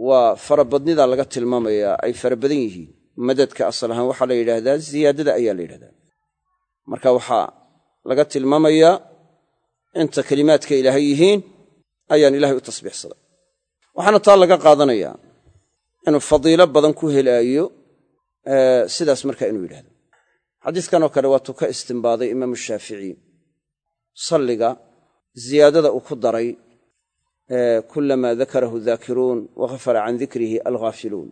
waa farabadnidaa laga tilmaamayaa ay fara badan yihiin. Madadka asal ahaan waxaa la yidhaahdaa ziyaadada ayaa la yidhahdaa marka waxaa laga tilmaamayaa inta kelimaadka ilaahay yihiin ayaan ilahay u tasbiixsaday waxaana taa laga qaadanayaa inuu fadiilo badan ku helaayo sidaas marka inuu yidhahdo xadiiskanoo kale waatuu ka istimbaaday imaamu shaafici salliga ziyaadada uu ku daray kulamaa dakarahu daakiruun waghafara can dikrihi alghaafiluun.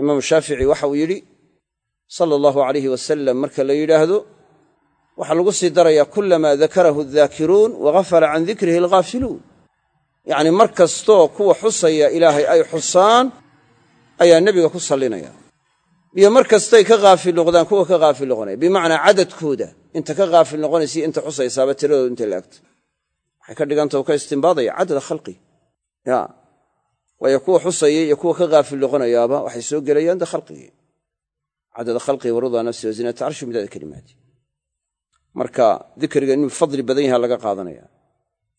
Imaamu shaafici waxa uu yidhi sala allahu alayhi wasalam marka la yidhaahdo waxaa lagu sii darayaa kulamaa dakarahu daakiruun waghafara can dikrihi alghaafiluun. Yacni mar kastoo kuwa xusaya ilaahay ay xusaan ayaa nebiga ku sallinaya. Iyo mar kastay ka haafil noqdaan kuwa ka haafil noqonaya bimacnaa cadadkooda inta ka haafil noqonaysa inta xusaysaaba tiradooda intay laagta waxay ka dhiganta u ka istimbaadaya cadada khalqi. Ya. Waayo kuwa xusaya iyo kuwa ka haafil noqonayaaba waxay soo gelayaan da khalqigii. Cadada khalqigi waridaa nafsi wa zinata carshi midaada kelimaati marka dikriga inuu fadli badan yaha laga qaadanaya.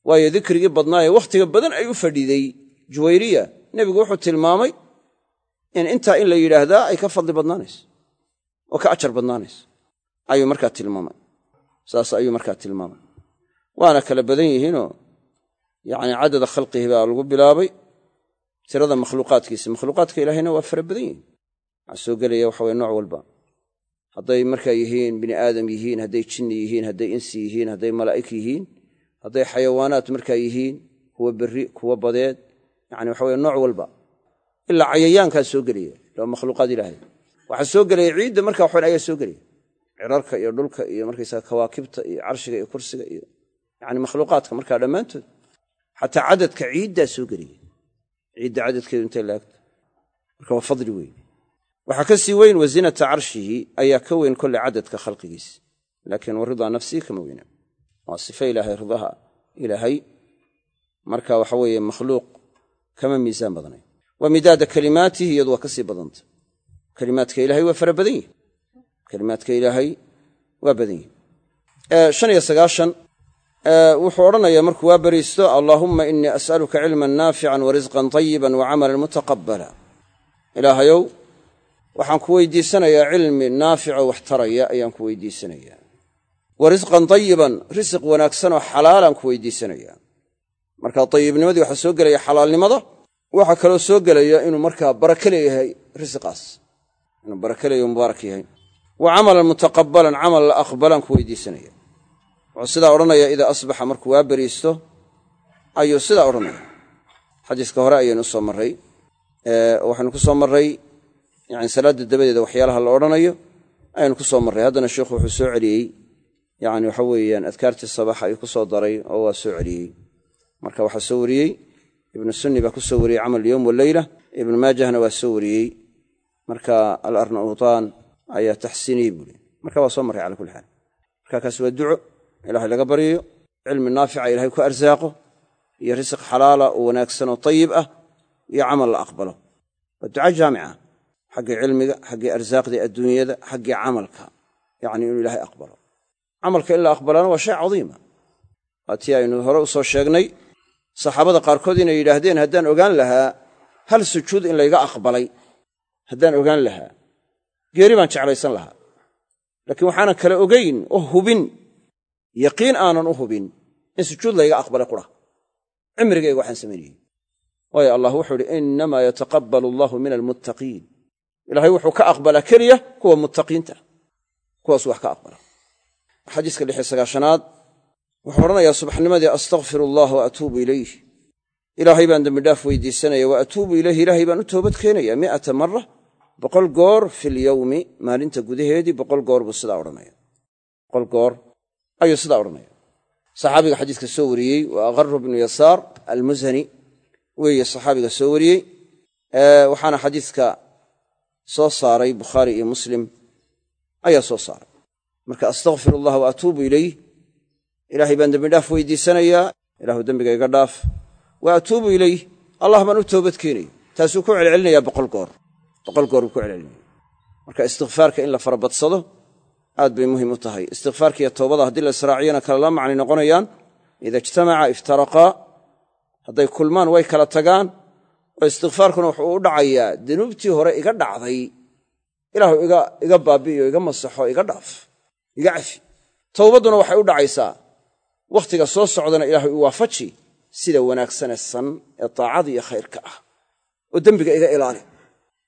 Waayo dikrigii badnaaye wakhtiga badan ay u fadhiiday juwayriya nebigu wuxuu tilmaamay in intaa in la yidhaahdaa ay ka fadli badnaanayso. Oo ka ajar badnaanayso. Ayuu markaa tilmaamay. Saas ayuu markaa tilmaamay waana kala badan yihiinoo yacni cadada khalqihi baa lagu bilaabay tirada makhluuqaadkiisa. Makhluuqaadka ilaahayna waa fara badan yihiin. Waxaa soo gelaya waxa weye nooc walba. Hadday markaa yihiin bini aadam yihiin hadday jinni yihiin hadday insi yihiin hadday malaa'ig yihiin hadday xayawaanaad markaa yihiin kuwa berri kuwa badeed yani waxa weye nooc walba. Ilaa cayayaankaa soo gelaya waa makhluuqaad ilaahay. Waxaa soo gelaya ciidda marka waxan ayaa soo gelaya. Cirarka iyo dhulka iyo markaysaga kawaakibta iyo carshiga iyo kursiga iyo yani makhluuqaadka markaa dhammaantood. Xataa cadadka ciiddaa soo gelaya ciidda cadadkeedu intay laagto marka waa fadli weyn. Waxaa ka sii weyn wazinata carshihi ayaa ka weyn kolle cadadka khalqigiisa laakiin wa ridaa nafsihi kama weyna. Waa sife ilaahay ridaha. Ilaahay marka waxa weeye makhluuq kama miisaan badnay wa midaada kalimaatihi iyadu waa ka sii badanta. Kalimaadka ilaahay wuxuu odhanayaa markuu waa beriisto allaahumma inii as'aluka cilman naafican wa risqan tayiban wa camalan mutaqabbala. Ilaahayow waxaan ku weydiisanayaa cilmi naaficoo wax taraya ayaan ku weydiisanayaa. Wa risqan tayiban risiq wanaagsanoo xalaalaan ku weydiisanayaa. Marka tayibnimadii waxaa soo gelaya xalaalnimada waxaa kaloo soo gelaya inuu markaa barake leeyahay risiqaas inuu barake leeyahy mubaarak yahay. Wa camalan mutaqabbalan camal la aqbalaan ku weydiisanaya wuxuu sidaa odhanaya idaa asbaxa markuu waa beriisto ayuu sidaa odhanaya. Xadiiska hore ayaynu u soo marray. Waxaynu ku soo yani salaadda dabadeeda waxyaalaha la odhanayo ayaynu ku soo marray. Haddana sheikhu wuxuu soo celiyey. Yani waxa weeyaan adkaartii sabaxa ayuu ku soo daray oo waa soo celiyey. Marka waxaa soo wariyey ibnu sunni baa ku soo wariyey camal yowm waleyla ibnu maajahna waa soo wariyey. Marka alarnautaan ayaa taxsiiniyey buuri marka waa soo marray cala kulli xaal. Marka kaas waa duco ilahay laga baryayo cilmi naafica ilahay ku arsaaqo iyo risq xalaala oo wanaagsan oo tayib ah iyo camal la aqbalo. Waa duca jaamica xaggii cilmiga xaggii arsaaqdii adduunyada xaggii camalka yacni inuu ilaahay aqbalo. Camalka in la aqbalana waa shay cadiima waa tii aynu hore u soo sheegnay saxaabada qaarkood inay yidhaahdeen haddaan ogaan lahaa hal sujuud in layga aqbalay haddaan ogaan lahaa geeri baan jeclaysan lahaa. Laakiin waxaanan kala ogayn oo hubin yaqiin aanan u hubin in sujuud layga aqbalay qura. Cimrigayga waxaan samaynayey waayo allah wuxuu idhi innamaa yataqabbalu allahu min almuttaqiin ilaahay wuxuu ka aqbalaa keliya kuwa muttaqiinta kuwaas wax ka aqbala. Xadiiska lix sagaashanaad wuxuu odhanayaa subaxnimadii astakfiru allah wa atuubu ilayh ilaahay baan dembidhaaf weydiisanaya wa atuubu ilayh ilaahay baan u toobad keenaya mi'ata mara boqol goor filyowmi maalinta gudaheedii boqol goor buu sidaa odhanaya boqol goor ayuu sidaa odhanaya saxaabiga xadiiska soo wariyey waa akaru bnu yasaar almusani weeye saxaabiga soo wariyey. Waxaana xadiiska soo saaray bukhaari iyo muslim. Ayaa soo saaray. Marka astakfir allah wa atuubu ilayh. Ilaahay baan dembidhaaf weydiisanayaa. Ilaahu dembiga iga dhaaf. Wa atuubu ilayh. Allah baan u toobad keenaya taasuu ku celcelinayaa boqol goor. Boqol goor buu ku celcelinaya. Marka istikfaarka in la farabadsado aad bay muhiim u tahay. Istikfaarka iyo toobada haddii la israaciyana kala la macnay noqonayaan ida ijtamaca iftaraqaa hadday kulmaan way kala tagaan oo istikfaarkuna wuxuu u dhacayaa danuubtii hore iga dhacday ilaahu iga baabi'iyo iga masaxo iga dhaaf iga cafi. Towbadduna waxay u dhacaysaa. Wakhtiga soo socdana ilaahu i waafaji sida wanaagsane san ee taacada iyo khayrka ah. Oo dembiga iga ilaali.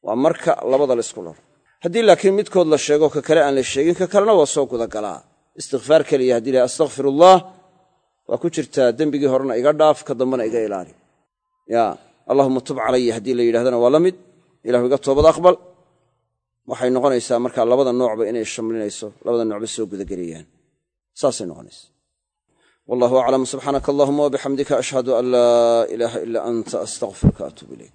Waa marka labada laysku laro haddii laakiin midkood la sheego ka kale aan la sheegin ka kalena waa soo gudagalaa istikfaar keliya haddii la astakfirullaah waa ku jirtaa dembigii horena iga dhaaf ka dambena iga ilaali. Ya allahuma tub calaya haddii la yidhahdana waa la mid ilahu iga toobad aqbal. Waxay noqonaysaa markaa labada noocba inay shamlinayso labada noocba soo gudagelayaan saasay noqonaysa wallahu aclam subxaanaka allahuma wabixamdika ashhadu an laa ilaaha ilaa anta astaqfiruka atuub ilayk